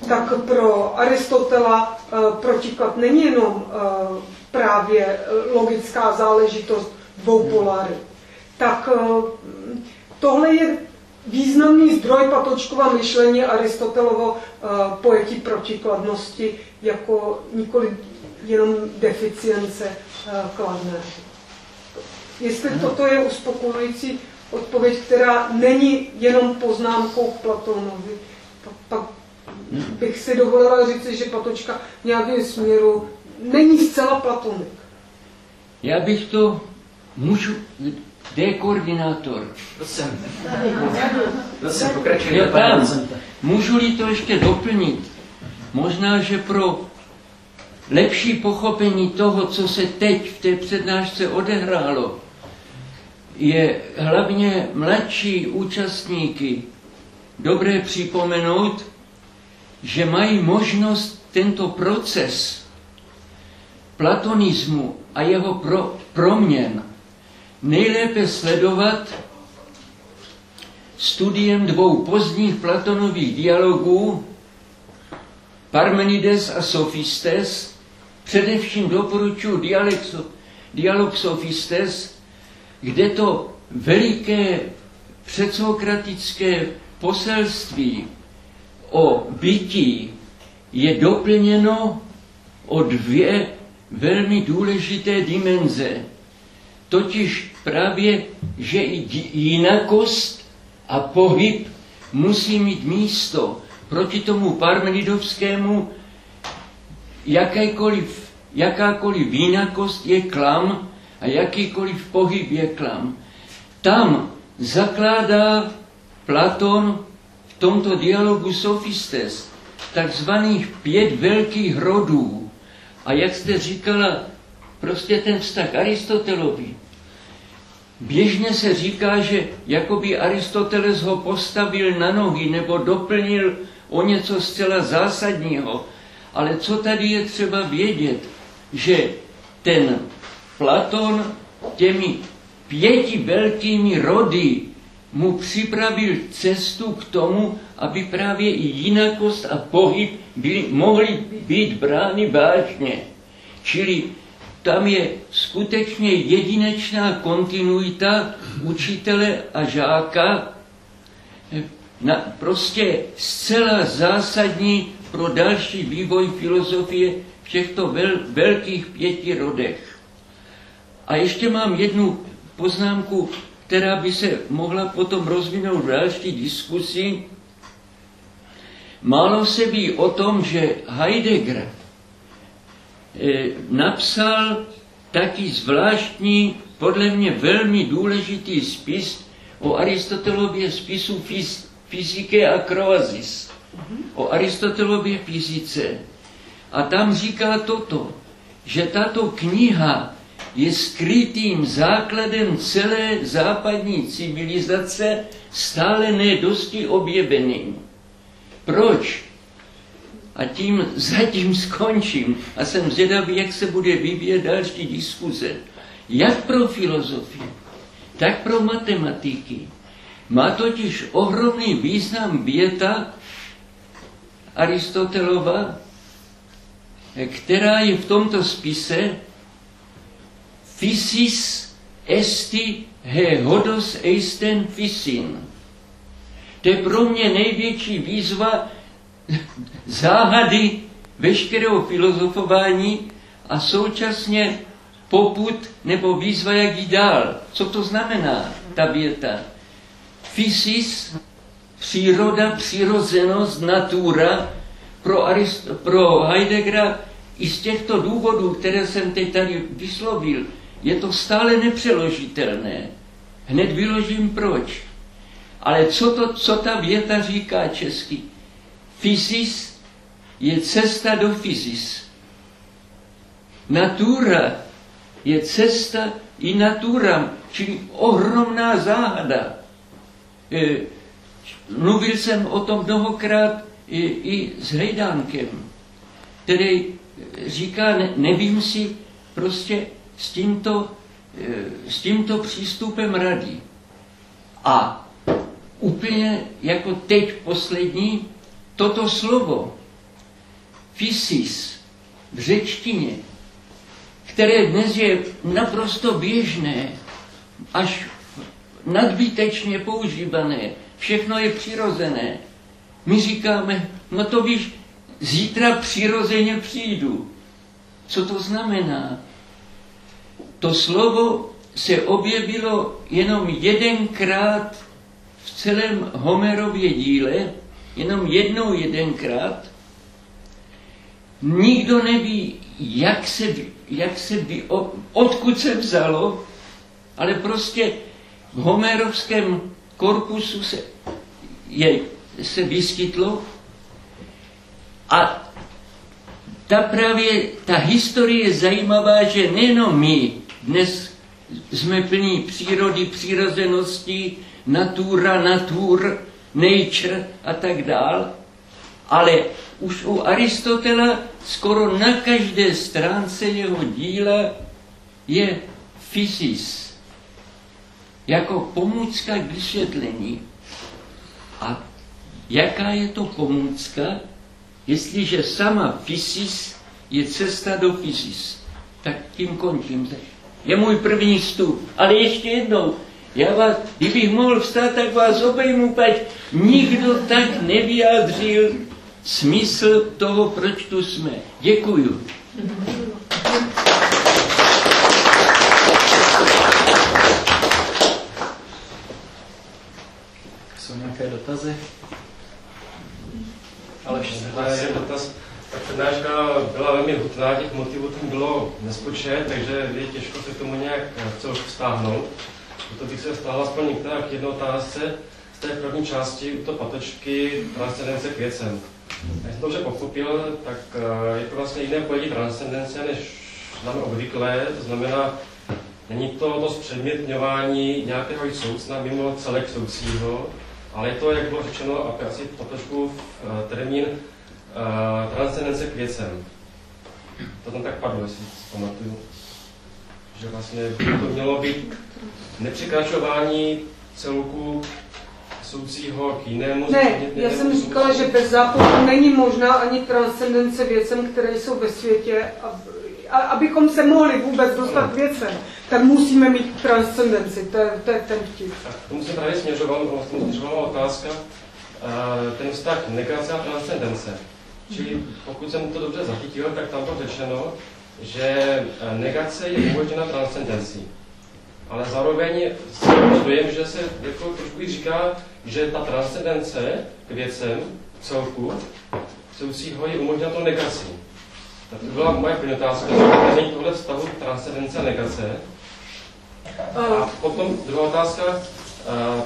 [SPEAKER 2] tak pro Aristotela uh, protiklad není jenom uh, právě logická záležitost dvou poláry. Tak tohle je významný zdroj Patočkova myšlení Aristotelovo pojetí protikladnosti jako nikoli jenom deficience kladné. Jestli ano. toto je uspokojující odpověď, která není jenom poznámkou k Platónovi, pak, pak bych si dovolila říct, že Patočka v nějakém směru není zcela Platonik.
[SPEAKER 3] Já bych to můžu, kde je koordinátor?
[SPEAKER 1] Prosím. Prosím, pokračujte, pane
[SPEAKER 3] Můžu-li to ještě doplnit? Možná, že pro lepší pochopení toho, co se teď v té přednášce odehrálo, je hlavně mladší účastníky dobré připomenout, že mají možnost tento proces platonismu a jeho pro, proměn nejlépe sledovat studiem dvou pozdních Platonových dialogů Parmenides a Sophistes, především doporučuji dialog, dialog Sophistes, kde to veliké předsokratické poselství o bytí je doplněno o dvě velmi důležité dimenze. Totiž právě, že i jinakost a pohyb musí mít místo proti tomu parmenidovskému jakákoliv jinakost je klam a jakýkoliv pohyb je klam. Tam zakládá Platon v tomto dialogu Sofistes takzvaných pět velkých rodů. A jak jste říkala, prostě ten vztah Aristotelovi. Běžně se říká, že jakoby Aristoteles ho postavil na nohy nebo doplnil o něco zcela zásadního. Ale co tady je třeba vědět, že ten Platon těmi pěti velkými rody mu připravil cestu k tomu, aby právě i jinakost a pohyb byly, mohly být brány vážně. Čili tam je skutečně jedinečná kontinuita učitele a žáka, na, prostě zcela zásadní pro další vývoj filozofie v těchto vel, velkých pěti rodech. A ještě mám jednu poznámku, která by se mohla potom rozvinout v další diskusi. Málo se ví o tom, že Heidegger eh, napsal taky zvláštní, podle mě velmi důležitý spis o Aristotelově spisu fyziky a kroazis. O Aristotelově fyzice. A tam říká toto, že tato kniha je skrytým základem celé západní civilizace, stále ne dosti objeveným. Proč? A tím zatím skončím a jsem zvědavý, jak se bude vyvíjet další diskuze. Jak pro filozofii, tak pro matematiky. Má totiž ohromný význam věta Aristotelova, která je v tomto spise Physis esti he hodos eisten physin. To je pro mě největší výzva záhady veškerého filozofování a současně poput nebo výzva, jak jít dál. Co to znamená, ta věta? Physis, příroda, přirozenost, natura, pro, Arist- pro Heideggera i z těchto důvodů, které jsem teď tady vyslovil, je to stále nepřeložitelné. Hned vyložím proč. Ale co, to, co ta věta říká česky? Fysis je cesta do fysis. Natura je cesta i natura, čili ohromná záhada. E, mluvil jsem o tom mnohokrát i, i s Hejdánkem, který říká, ne, nevím si prostě s tímto, e, s tímto přístupem rady. A úplně jako teď poslední, toto slovo, fysis, v řečtině, které dnes je naprosto běžné, až nadbytečně používané, všechno je přirozené. My říkáme, no to víš, zítra přirozeně přijdu. Co to znamená? To slovo se objevilo jenom jedenkrát v celém Homerově díle, jenom jednou jedenkrát. Nikdo neví, jak se, jak se by, odkud se vzalo, ale prostě v Homerovském korpusu se, je, se vyskytlo a ta právě, ta historie je zajímavá, že nejenom my dnes jsme plní přírody, přirozenosti, natura, natur, nature a tak dál, ale už u Aristotela skoro na každé stránce jeho díla je fysis, jako pomůcka k vysvětlení. A jaká je to pomůcka, jestliže sama fysis je cesta do fysis? Tak tím končím. Je můj první vstup. Ale ještě jednou, já vás, kdybych mohl vstát, tak vás obejmu, pať nikdo tak nevyjádřil smysl toho, proč tu jsme. Děkuju.
[SPEAKER 1] Jsou nějaké dotazy?
[SPEAKER 4] Ale je dotaz. Ta přednáška byla velmi hutná, těch motivů tam bylo nespočet, takže je těžko se k tomu nějak celou vztáhnout. Proto bych se stáhl aspoň některá k jedné otázce z té první části u to patočky transcendence k věcem. Jak jsem to dobře pochopil, tak eh, je to vlastně jiné pojetí transcendence, než známe obvyklé, to znamená, není to to zpředmětňování nějakého soucna mimo celek soucího, ale je to, jak bylo řečeno, a asi trošku eh, termín uh, transcendence k věcem. To tam tak padlo, jestli si pamatuju. Že vlastně to mělo být nepřekračování celku soucího k jinému.
[SPEAKER 2] Ne, já jsem říkala, že bez záporu není možná ani transcendence věcem, které jsou ve světě. A, a abychom se mohli vůbec dostat k věcem, tak musíme mít transcendenci. To je, to je ten vtip.
[SPEAKER 4] Tak tomu jsem právě směřoval, vlastně směřovala otázka, ten vztah negace a transcendence. Čili pokud jsem to dobře zachytil, tak tam bylo řečeno, že negace je umožněna transcendencí. Ale zároveň jsem dojem, že se jako trošku říká, že ta transcendence k věcem celku soucího je umožněna to negací. Tak to byla moje první otázka, že není tohle vztahu transcendence a negace. A potom druhá otázka,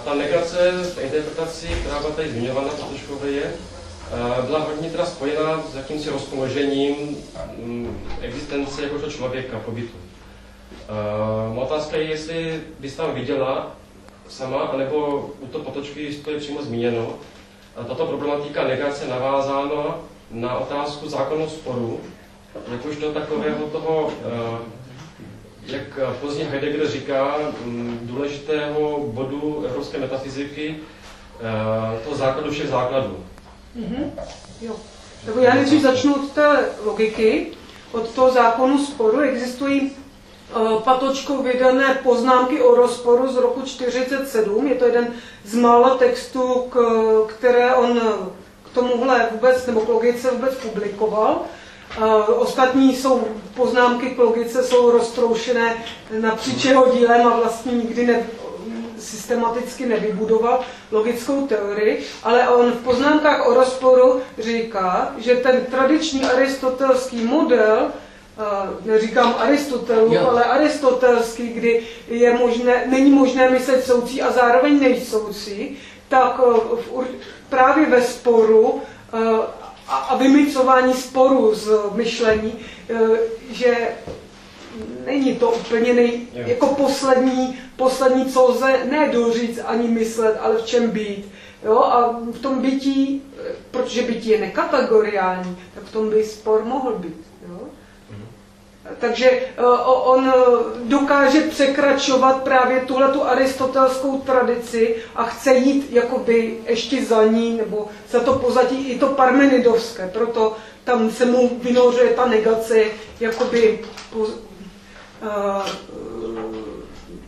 [SPEAKER 4] ta negace v interpretaci, která byla tady zmiňována v je, byla hodně teda spojená s jakýmsi rozpoložením mm, existence jakožto člověka, pobytu. Uh, má otázka je, jestli bys tam viděla sama, anebo u to potočky, to je přímo zmíněno, a tato problematika negace navázána na otázku zákonu sporu, jakožto takového toho, jak pozdě Heidegger říká, um, důležitého bodu evropské metafyziky, toho základu všech základů.
[SPEAKER 2] Mm-hmm. Jo. Já nejdřív začnu od té logiky, od toho zákonu sporu. Existují uh, patočkou vydané poznámky o rozporu z roku 47. Je to jeden z mála textů, k, které on k tomuhle vůbec, nebo k logice vůbec publikoval. Uh, ostatní jsou poznámky k logice, jsou roztroušené napříč jeho dílem a vlastně nikdy ne, systematicky nevybudoval logickou teorii, ale on v poznámkách o rozporu říká, že ten tradiční aristotelský model, neříkám Aristotelu, jo. ale aristotelský, kdy je možné, není možné myslet soucí a zároveň nejsoucí, tak v, právě ve sporu a vymycování sporu z myšlení, že není to úplně nej, jako poslední, poslední, co lze ne doříct ani myslet, ale v čem být. Jo? A v tom bytí, protože bytí je nekategoriální, tak v tom by spor mohl být. Jo? Mhm. Takže uh, on dokáže překračovat právě tuhle tu aristotelskou tradici a chce jít jakoby ještě za ní, nebo za to pozadí i to parmenidovské. Proto tam se mu vynořuje ta negace jakoby Eh,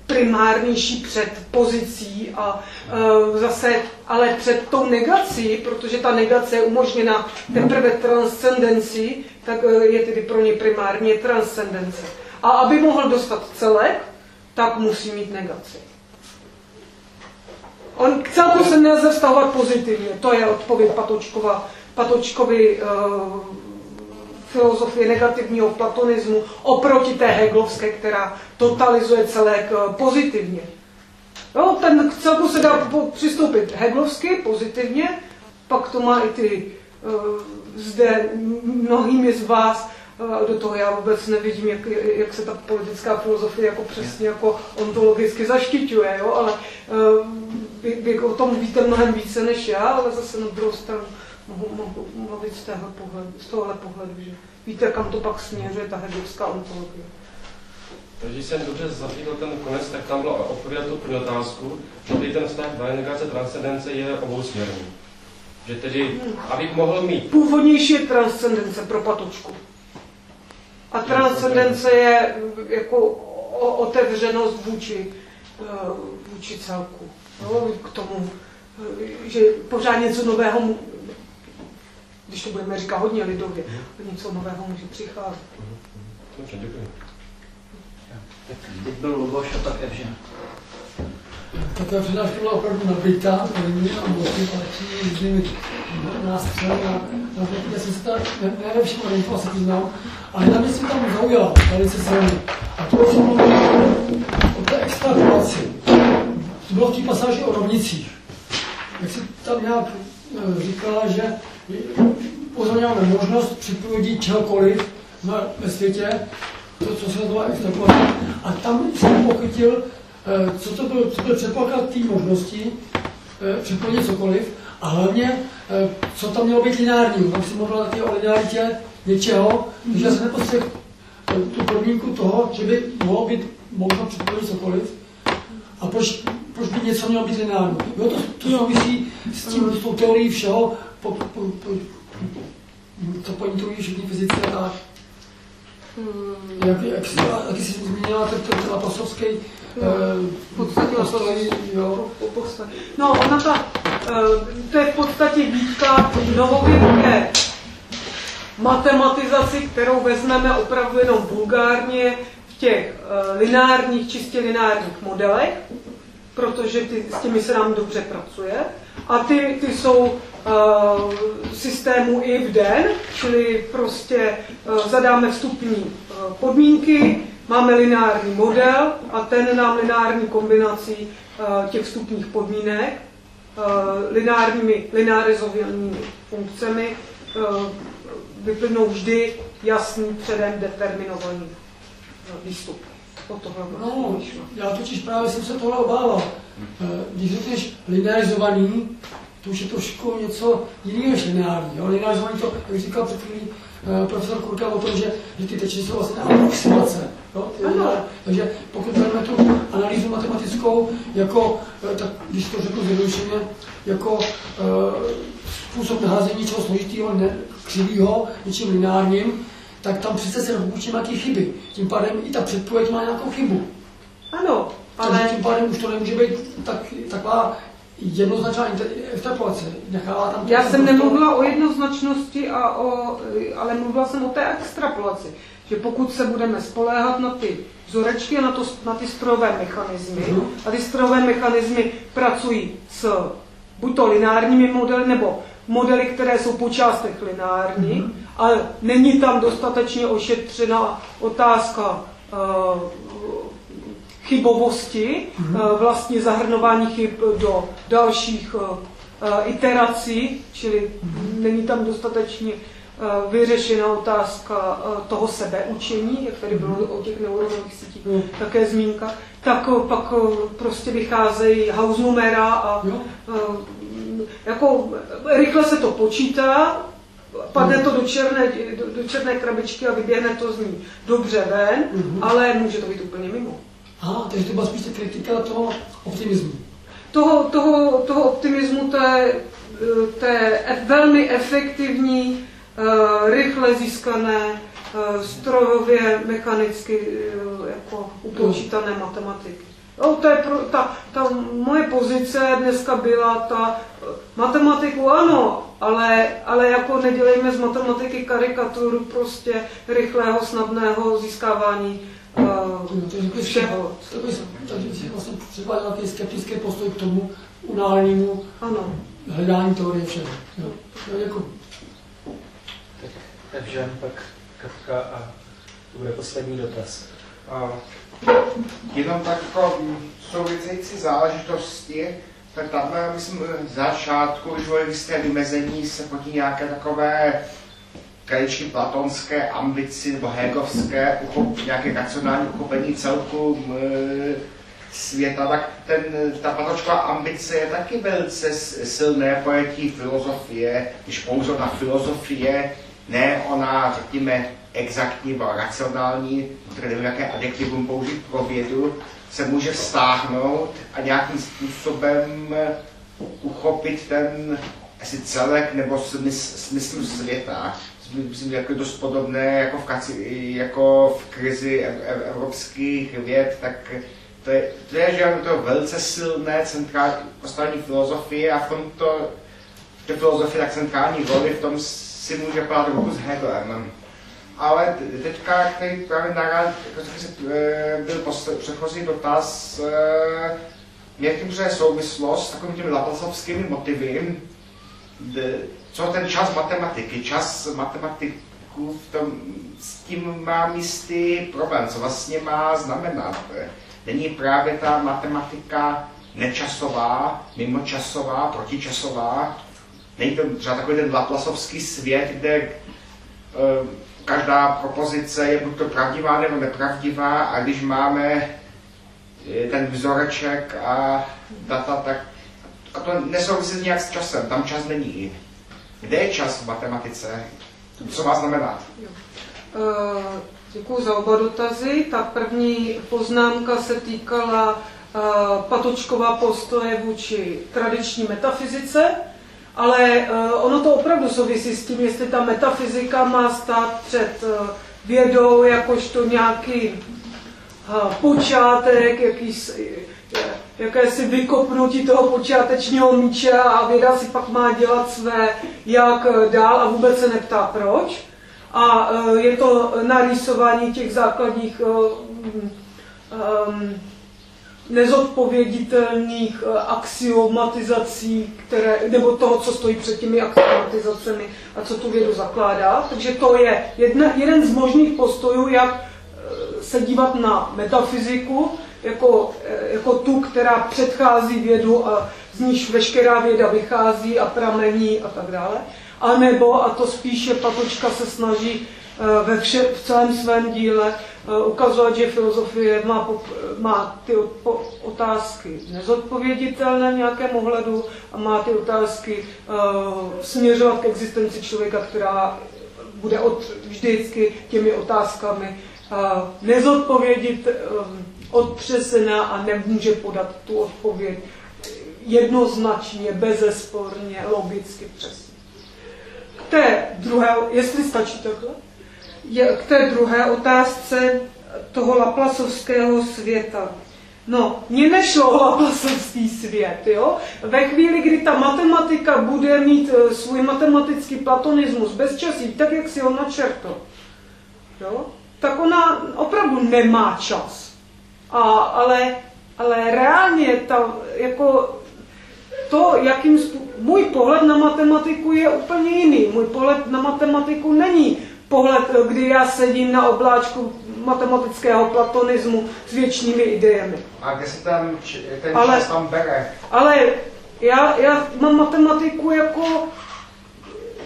[SPEAKER 2] primárnější před pozicí a uh, zase ale před tou negací, protože ta negace je umožněna teprve transcendencí, tak uh, je tedy pro ně primárně transcendence. A aby mohl dostat celek, tak musí mít negaci. On k celku se nelze vztahovat pozitivně, to je odpověď Patočkova, Patočkovi uh, filozofie negativního platonismu oproti té heglovské, která totalizuje celé eh, pozitivně. Jo, ten k celku se dá přistoupit heglovsky, pozitivně, pak to má i ty uh, zde mnohými z vás, uh, do toho já vůbec nevidím, jak, jak se ta politická filozofie jako přesně jako ontologicky zaštiťuje, jo, ale vy, vy o tom víte mnohem více než já, ale zase na druhou stranu mohu, mohu mluvit z, téhle pohledu, z tohohle pohledu, že víte, kam to pak směřuje ta hegelovská ontologie.
[SPEAKER 4] Takže jsem dobře zachytil ten konec, tak tam bylo odpověď tu první otázku, že tady ten vztah negace transcendence je obousměrný. Že tedy, hmm. abych mohl mít...
[SPEAKER 2] Původnější je transcendence pro patočku. A transcendence je jako otevřenost vůči, eh, vůči celku. No, k tomu, eh, že pořád něco nového když to budeme říkat hodně lidově, mm. něco nového může přicházet.
[SPEAKER 4] Dobře, děkuji.
[SPEAKER 1] Teď byl Luboš a pak Evžen.
[SPEAKER 5] Tak ta přednáška byla opravdu nabitá, lidmi a motivací, různými nástřely a na já jsem se tam ne, ne orientoval, se přiznám, ale jedna věc mi tam zaujala velice silně. A to je mluvil o té extrapolaci. To bylo v té pasáži o rovnicích. Jak si tam nějak eh, říkala, že pořád možnost připovědit čehokoliv na, ve světě, to, co se nazývá extrapolace. A tam jsem pochytil, eh, co to bylo, co byl předpoklad té možnosti, eh, připovědět cokoliv, a hlavně, eh, co tam mělo být lineární. Tam si mluvila taky o linearitě něčeho, takže já jsem nepostřehl tu podmínku toho, že by mohlo být možno připovědět cokoliv. A proč, proč by něco mělo být lineární? Jo, to, to souvisí s tím, s tou teorií všeho, po, po, po, co pointují všichni fyzici a tak. Hmm. Jak, jak, jsi, jak jsi zmínila ten, ten, ten apostolský
[SPEAKER 2] v podstatě jo. No, ona ta, to je v podstatě výtka novověké matematizaci, kterou vezmeme opravdu jenom vulgárně v těch lineárních, čistě lineárních modelech, protože ty, s těmi se nám dobře pracuje. A ty, ty jsou uh, systému i v den, čili prostě uh, zadáme vstupní uh, podmínky, máme lineární model a ten nám lineární kombinací těch vstupních podmínek, lineárními, linearizovanými funkcemi vyplynou vždy jasný předem determinovaný výstup. o tohle
[SPEAKER 5] No,
[SPEAKER 2] vlastně
[SPEAKER 5] já totiž právě jsem se tohle obával. Eh, Když řekneš linearizovaný, to už je trošku něco jiného než lineární. Jo? Linearizovaný to, jak říkal před chvílí eh, profesor Kurka o tom, že, že ty tečiny jsou vlastně aproximace. Jo? Lineár- Takže pokud vezmeme tu analýzu matematickou, jako, eh, tak když to řeknu zjednodušeně, jako eh, způsob nahrazení něčeho složitého, ne, křivého, něčím lineárním, tak tam přece se dopuští nějaké chyby. Tím pádem i ta předpověď má nějakou chybu.
[SPEAKER 2] Ano,
[SPEAKER 5] Ale
[SPEAKER 2] ale
[SPEAKER 5] tím pádem už to nemůže být tak, taková jednoznačná inter- extrapolace. Nechává tam
[SPEAKER 2] já jsem nemluvila o jednoznačnosti, a o, ale mluvila jsem o té extrapolaci. Že pokud se budeme spoléhat na ty vzorečky a na, to, na ty strojové mechanismy,
[SPEAKER 5] Mhm.
[SPEAKER 2] a ty strojové mechanismy pracují s buď to lineárními modely, nebo modely, které jsou po částech lineární,
[SPEAKER 5] Mhm.
[SPEAKER 2] ale není tam dostatečně ošetřena otázka uh, chybovosti,
[SPEAKER 5] Mhm.
[SPEAKER 2] uh, vlastně zahrnování chyb do dalších uh, uh, iterací, čili
[SPEAKER 5] Mhm.
[SPEAKER 2] není tam dostatečně vyřešena otázka toho sebeučení, jak tady bylo o těch neuronových sítích
[SPEAKER 5] Mhm.
[SPEAKER 2] také zmínka, tak pak prostě vycházejí Hausnumera a jako rychle se to počítá, padne to do černé, do, do černé krabičky a vyběhne to z ní dobře ven,
[SPEAKER 5] Mhm.
[SPEAKER 2] ale může to být úplně mimo.
[SPEAKER 5] Aha, takže to byla spíš kritika toho optimismu.
[SPEAKER 2] Toho, toho, toho optimismu té, té velmi efektivní, eh, rychle získané, eh, strojově, mechanicky eh, jako upočítané matematiky. Jo, to je pro, ta, ta moje pozice dneska byla ta matematiku ano, ale, ale jako nedělejme z matematiky karikaturu prostě rychlého, snadného získávání eh,
[SPEAKER 5] Takže to bys, takže si vlastně předváděl nějaký skeptický postoj k tomu unálnému
[SPEAKER 2] Ano.
[SPEAKER 5] hledání teorie všeho. Jo, jo děkuji.
[SPEAKER 1] Tak Evžen, pak Katka a to bude poslední dotaz.
[SPEAKER 6] A jenom tak jako související záležitosti, tak tam, myslím, v začátku, když bylo jisté vymezení, se proti nějaké takové tradiční platonské ambici nebo hegovské uchop, nějaké racionální uchopení celku mm, světa, tak ten, ta platočková ambice je taky velice silné pojetí filozofie, když pouze na filozofie, ne ona, řekněme, exaktní nebo racionální, které nevím, jaké adjektivum použít pro vědu, se může stáhnout a nějakým způsobem uchopit ten asi celek nebo smysl, smysl světa. Myslím, jako dost podobné jako v, kaci, jako v krizi ev, ev, evropských věd, tak to je, to je že to velice silné centrální postavení filozofie a v tomto v té filozofii tak centrální roli v tom si může pát ruku s Hegelem. Ale teďka, který právě narád, jako eh, byl posle, předchozí dotaz, eh, mě tím přijde souvislost s takovými těmi laplasovskými motivy, co ten čas matematiky, čas matematiků v tom, s tím mám jistý problém, co vlastně má znamenat. Není právě ta matematika nečasová, mimočasová, protičasová, není to třeba takový ten laplasovský svět, kde eh, každá propozice je buď to pravdivá nebo nepravdivá a když máme eh, ten vzoreček a data, tak a to nesouvisí nějak s časem, tam čas není. Kde je čas v matematice? Co má znamenat?
[SPEAKER 2] Děkuji za oba dotazy. Ta první poznámka se týkala eh, patočková postoje vůči tradiční metafyzice, ale eh, ono to opravdu souvisí s tím, jestli ta metafyzika má stát před vědou jakožto nějaký počátek, jakýsi, jakési vykopnutí toho počátečního míče a věda si pak má dělat své jak eh, dál a vůbec se neptá proč. A eh, je to narýsování těch základních um, nezodpověditelných eh, axiomatizací, které, nebo toho, co stojí před těmi axiomatizacemi a co tu vědu zakládá. Takže to je jedna, jeden z možných postojů, jak eh, se dívat na metafyziku jako, eh, jako tu, která předchází vědu a z níž veškerá věda vychází a pramení a tak dále. A nebo, a to spíše Patočka se snaží eh, ve vše, v celém svém díle eh, ukazovat, že filozofie má, má ty otázky nezodpověditelné v nějakém ohledu a má ty otázky uh, směřovat k existenci člověka, která bude od, vždycky těmi otázkami uh, nezodpovědit, odtřesená a nemůže podat tu odpověď jednoznačně, bezesporně, logicky přesně. K té druhé, jestli stačí takhle, je k té druhé otázce toho laplasovského světa. No, mně nešlo o laplasovský svět, jo? Ve chvíli, kdy ta matematika bude mít e, svůj matematický platonismus bez časí, tak jak si ho načrtl, jo? tak ona opravdu nemá čas. A, ale, ale reálně ta, jako to, jakým můj pohled na matematiku je úplně jiný. Můj pohled na matematiku není pohled, kdy já sedím na obláčku matematického platonismu s věčnými idejemi.
[SPEAKER 6] A kde se ten, ten ale, čas tam bere?
[SPEAKER 2] Ale já, já mám matematiku jako,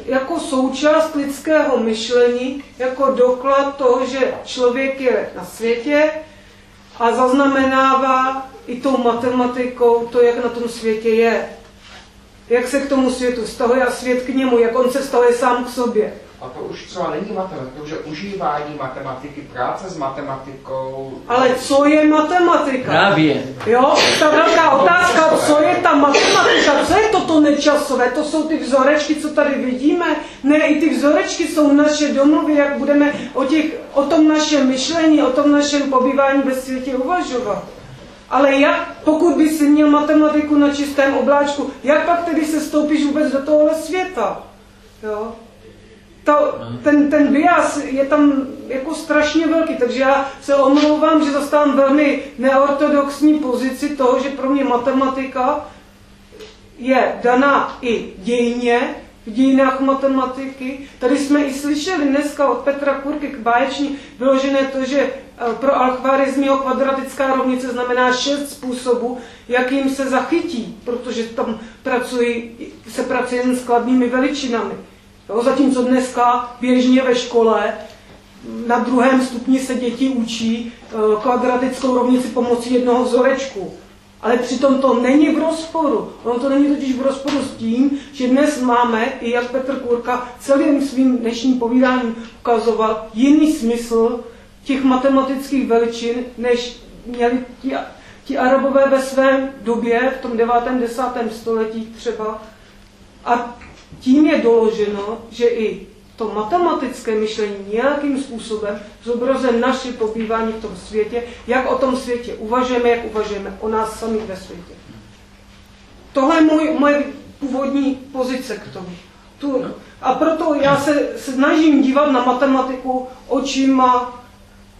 [SPEAKER 2] jako součást lidského myšlení, jako doklad toho, že člověk je na světě a zaznamenává i tou matematikou to, jak na tom světě je. Jak se k tomu světu vztahuje a svět k němu, jak on se vztahuje sám k sobě.
[SPEAKER 6] A to už třeba není matematika, to už je užívání matematiky, práce s matematikou.
[SPEAKER 2] Ale co je matematika?
[SPEAKER 3] Právě.
[SPEAKER 2] Jo, ta velká otázka, co je ta matematika, co je toto nečasové, to jsou ty vzorečky, co tady vidíme. Ne, i ty vzorečky jsou naše domluvy, jak budeme o, těch, o tom našem myšlení, o tom našem pobývání ve světě uvažovat. Ale jak, pokud by si měl matematiku na čistém obláčku, jak pak tedy se stoupíš vůbec do tohohle světa? Jo? To, ten, ten bias je tam jako strašně velký, takže já se omlouvám, že zastávám velmi neortodoxní pozici toho, že pro mě matematika je daná i dějně, v dějinách matematiky. Tady jsme i slyšeli dneska od Petra Kurky k báječní vyložené to, že eh, pro alchvarizmio kvadratická rovnice znamená šest způsobů, jakým se zachytí, protože tam pracují, se pracuje jen s kladnými veličinami. Jo, zatímco dneska běžně ve škole na druhém stupni se děti učí eh, kvadratickou rovnici pomocí jednoho vzorečku. Ale přitom to není v rozporu. Ono to není totiž v rozporu s tím, že dnes máme, i jak Petr Kurka celým svým dnešním povídáním ukazoval, jiný smysl těch matematických veličin, než měli ti, ti arabové ve své době, v tom 9. 10. století třeba. A tím je doloženo, že i to matematické myšlení nějakým způsobem zobrazuje naše pobývání v tom světě, jak o tom světě uvažujeme, jak uvažujeme o nás samých ve světě. Tohle je můj, moje původní pozice k tomu. Tu, a proto já se snažím dívat na matematiku očima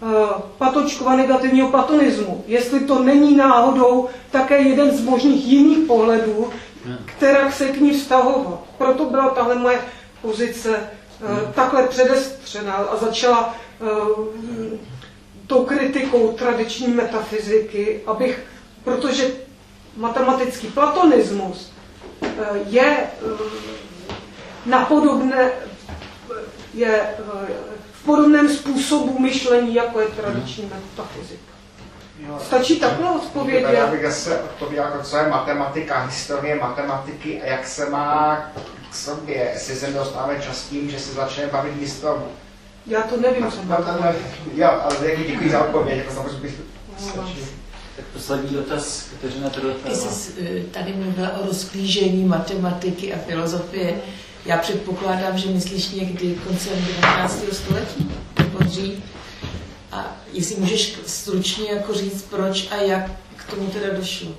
[SPEAKER 2] uh, Patočkova negativního platonismu. Jestli to není náhodou také jeden z možných jiných pohledů, která se k ní vztahovat. Proto byla tahle moje pozice Eh, takhle předestřena a začala uh, tou kritikou tradiční metafyziky, abych, protože matematický platonismus uh, je uh, na podobné, je v podobném způsobu myšlení, jako je tradiční metafyzika. Stačí takhle odpovědět?
[SPEAKER 6] Já bych zase odpověděl, jako co je matematika, historie matematiky a jak se má k sobě, jestli se dostáváme častým, že se začne bavit místo...
[SPEAKER 2] Já to nevím, co
[SPEAKER 6] no, Jo, ale děkuji za odpověď, jako samozřejmě
[SPEAKER 1] stačí. Tak poslední dotaz, Kateřina Trlofová.
[SPEAKER 7] Ty jsi eh, tady mluvila o rozklížení matematiky a filozofie. Já předpokládám, že myslíš někdy koncem 19. století nebo dřív. A jestli můžeš stručně jako říct, proč a jak k tomu teda došlo.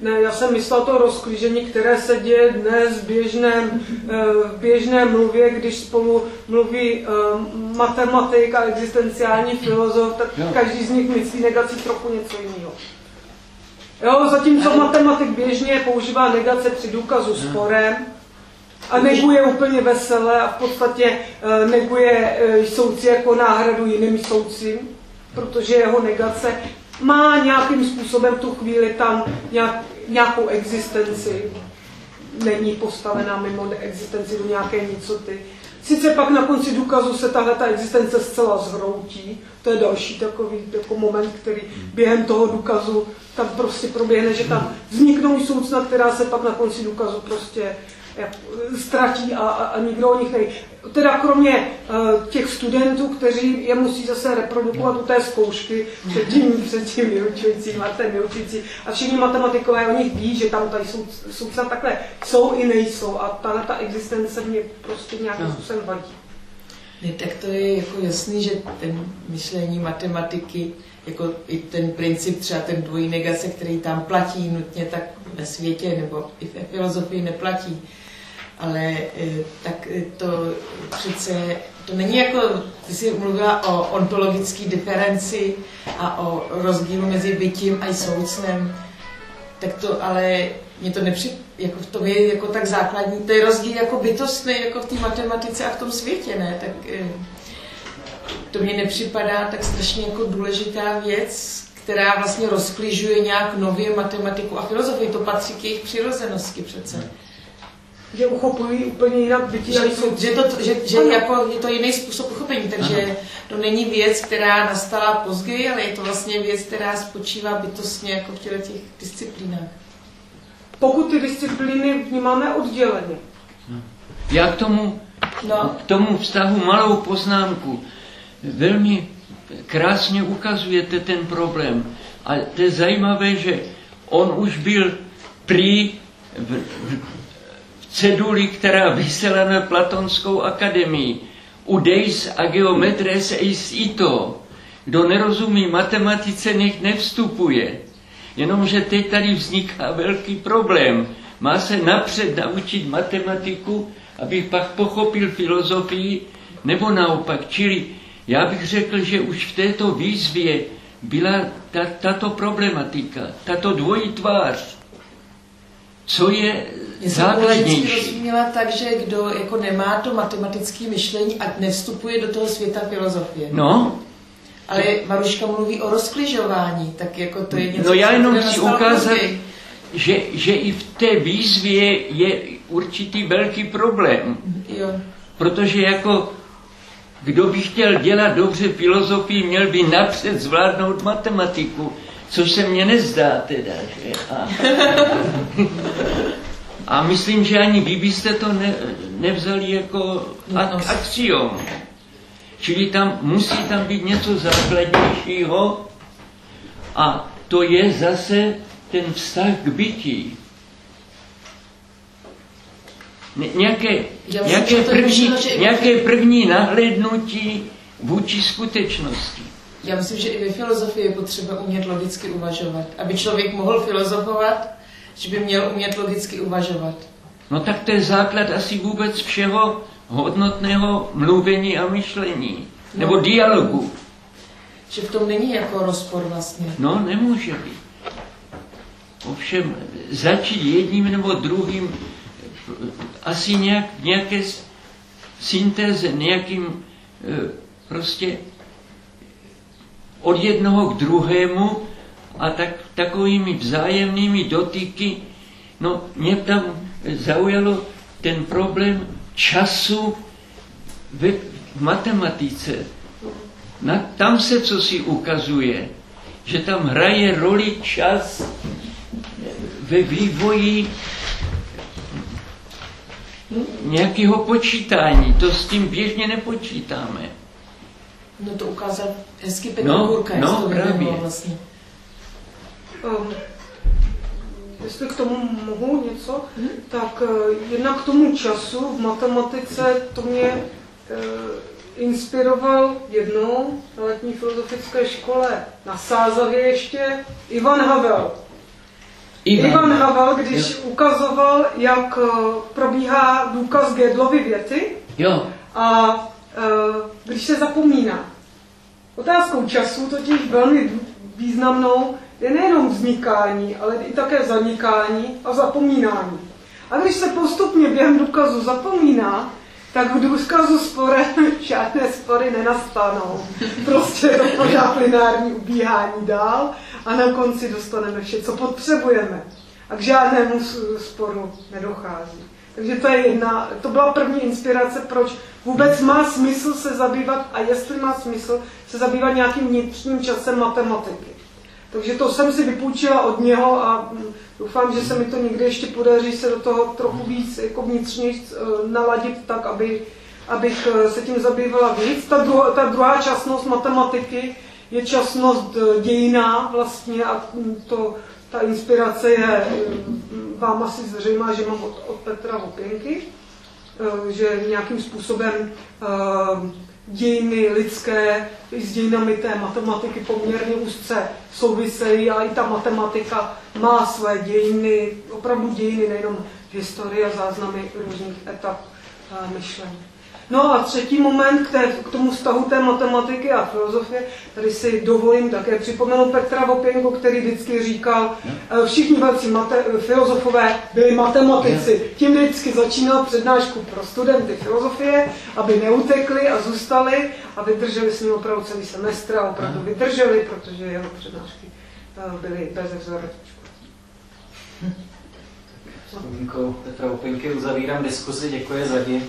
[SPEAKER 2] Ne, já jsem myslel to rozklížení, které se děje dnes v běžném, eh, v běžné mluvě, když spolu mluví eh, matematik a existenciální filozof, tak každý z nich myslí negaci trochu něco jiného. Jo, zatímco matematik běžně používá negace při důkazu sporem a neguje úplně veselé a v podstatě eh, neguje souci jako náhradu jiným soucím, protože jeho negace má nějakým způsobem tu chvíli tam nějak, nějakou existenci, není postavená mimo existenci do nějaké nicoty. Sice pak na konci důkazu se tahle ta existence zcela zhroutí, to je další takový jako moment, který během toho důkazu tam prostě proběhne, že tam vzniknou soucna, která se pak na konci důkazu prostě ztratí a, a, a nikdo o nich neví. Teda kromě uh, těch studentů, kteří je musí zase reprodukovat u té zkoušky před tím, před tím vyučujícím a ten vyučující. A všichni matematikové o nich ví, že tam tady jsou, jsou takhle jsou i nejsou a tahle ta existence mě prostě nějakým
[SPEAKER 3] No.
[SPEAKER 2] způsobem vadí.
[SPEAKER 7] Ne, tak to je jako jasný, že ten myšlení matematiky, jako i ten princip, třeba ten dvojí negace, který tam platí nutně, tak ve světě nebo i ve filozofii neplatí. Ale eh, tak eh, to přece, to není jako, ty jsi mluvila o ontologické diferenci a o rozdílu mezi bytím a soucnem, tak to ale mě to nepři, jako v tom je jako tak základní, to je rozdíl jako bytostný, jako v té matematice a v tom světě, ne? Tak eh, to mě nepřipadá tak strašně jako důležitá věc, která vlastně rozkližuje nějak nově matematiku a filozofii. To patří k jejich přirozenosti přece.
[SPEAKER 2] Že uchopují úplně jinak bytí
[SPEAKER 7] Že,
[SPEAKER 2] jsou
[SPEAKER 7] že, to, že, že
[SPEAKER 2] Ano.
[SPEAKER 7] jako je to jiný způsob uchopení, takže to není věc, která nastala později, ale je to vlastně věc, která spočívá bytostně jako v těle těch disciplínách.
[SPEAKER 2] Pokud ty disciplíny vnímáme odděleně.
[SPEAKER 3] Já k tomu,
[SPEAKER 7] No,
[SPEAKER 3] k tomu vztahu malou poznámku. Velmi krásně ukazujete ten problém. A to je zajímavé, že on už byl prý v, v, v ceduli, která vysela na Platonskou akademii. Udeis a geometres eis ito. Kdo nerozumí matematice, nech nevstupuje. Jenomže teď tady vzniká velký problém. Má se napřed naučit matematiku, aby pak pochopil filozofii, nebo naopak. Čili já bych řekl, že už v této výzvě byla ta, tato problematika, tato dvojí tvář. Co je
[SPEAKER 7] Já jsem
[SPEAKER 3] základnější?
[SPEAKER 7] rozuměla tak, že kdo jako nemá to matematické myšlení, ať nevstupuje do toho světa filozofie.
[SPEAKER 3] No,
[SPEAKER 7] Ale Maruška mluví o rozkližování, tak jako to je něco,
[SPEAKER 3] No já jenom chci ukázat, že, že i v té výzvě je určitý velký problém.
[SPEAKER 7] Jo.
[SPEAKER 3] Protože jako kdo by chtěl dělat dobře filozofii, měl by napřed zvládnout matematiku, což se mně nezdá teda. Že? A, a myslím, že ani vy byste to ne, nevzali jako ak, axiom. Čili tam musí tam být něco základnějšího a to je zase ten vztah k bytí. Ně- Nějaké, nějaké, první, nějaké první nahlédnutí vůči skutečnosti.
[SPEAKER 7] Já myslím, že i ve filozofii je potřeba umět logicky uvažovat. Aby člověk mohl filozofovat, že by měl umět logicky uvažovat.
[SPEAKER 3] No tak to je základ asi vůbec všeho hodnotného mluvení a myšlení. Nebo
[SPEAKER 7] No.
[SPEAKER 3] dialogu.
[SPEAKER 7] Že v tom není jako rozpor vlastně.
[SPEAKER 3] No, nemůže být. Ovšem, začít jedním nebo druhým, asi nějak, nějaké syntéze, nějakým eh, prostě od jednoho k druhému a tak, takovými vzájemnými dotyky. No, mě tam zaujalo ten problém času ve, v matematice. Na, tam se co si ukazuje, že tam hraje roli čas ve vývoji nějakého počítání. To s tím běžně nepočítáme.
[SPEAKER 7] No to ukázal hezky Petr
[SPEAKER 3] No,
[SPEAKER 7] Hurka, jak
[SPEAKER 3] no,
[SPEAKER 7] to
[SPEAKER 3] právě.
[SPEAKER 7] vlastně.
[SPEAKER 2] Um, jestli k tomu mohu něco, tak uh, jednak k tomu času v matematice to mě uh, inspiroval jednou na letní filozofické škole na Sázavě ještě Ivan Havel. Ivan, Ivan Havel, když ukazoval, jak uh, probíhá důkaz Gödelovy věty
[SPEAKER 3] Jo,
[SPEAKER 2] a když se zapomíná. Otázkou času totiž velmi významnou je nejenom vznikání, ale i také zanikání a zapomínání. A když se postupně během důkazu zapomíná, tak v důkazu sporem žádné spory nenastanou. Prostě dopadá lineární ubíhání dál a na konci dostaneme vše, co potřebujeme. a k žádnému sporu nedochází. Takže to je jedna, to byla první inspirace, proč vůbec má smysl se zabývat a jestli má smysl se zabývat nějakým vnitřním časem matematiky. Takže to jsem si vypůjčila od něho a doufám, že se mi to někdy ještě podaří se do toho trochu víc jako vnitřně eh, naladit tak, aby, abych eh, se tím zabývala víc. Ta, druhá, ta druhá časnost matematiky je časnost eh, dějiná vlastně a to, ta inspirace je vám asi zřejmá, že mám od, od Petra Vopěnky, že nějakým způsobem dějiny lidské s dějinami té matematiky poměrně úzce souvisejí a i ta matematika má své dějiny, opravdu dějiny, nejenom historie a záznamy různých etap myšlení. No a třetí moment k, té, k tomu vztahu té matematiky a filozofie, tady si dovolím také připomenout Petra Vopěnko, který vždycky říkal, eh, všichni velcí mate, filozofové byli matematici. Tím vždycky začínal přednášku pro studenty filozofie, aby neutekli a zůstali a vydrželi s ním opravdu celý semestr a opravdu vydrželi, protože jeho přednášky eh, byly bez exoratičku.
[SPEAKER 1] Vzpomínkou Petra Opinky uzavírám diskuzi, děkuji za ní.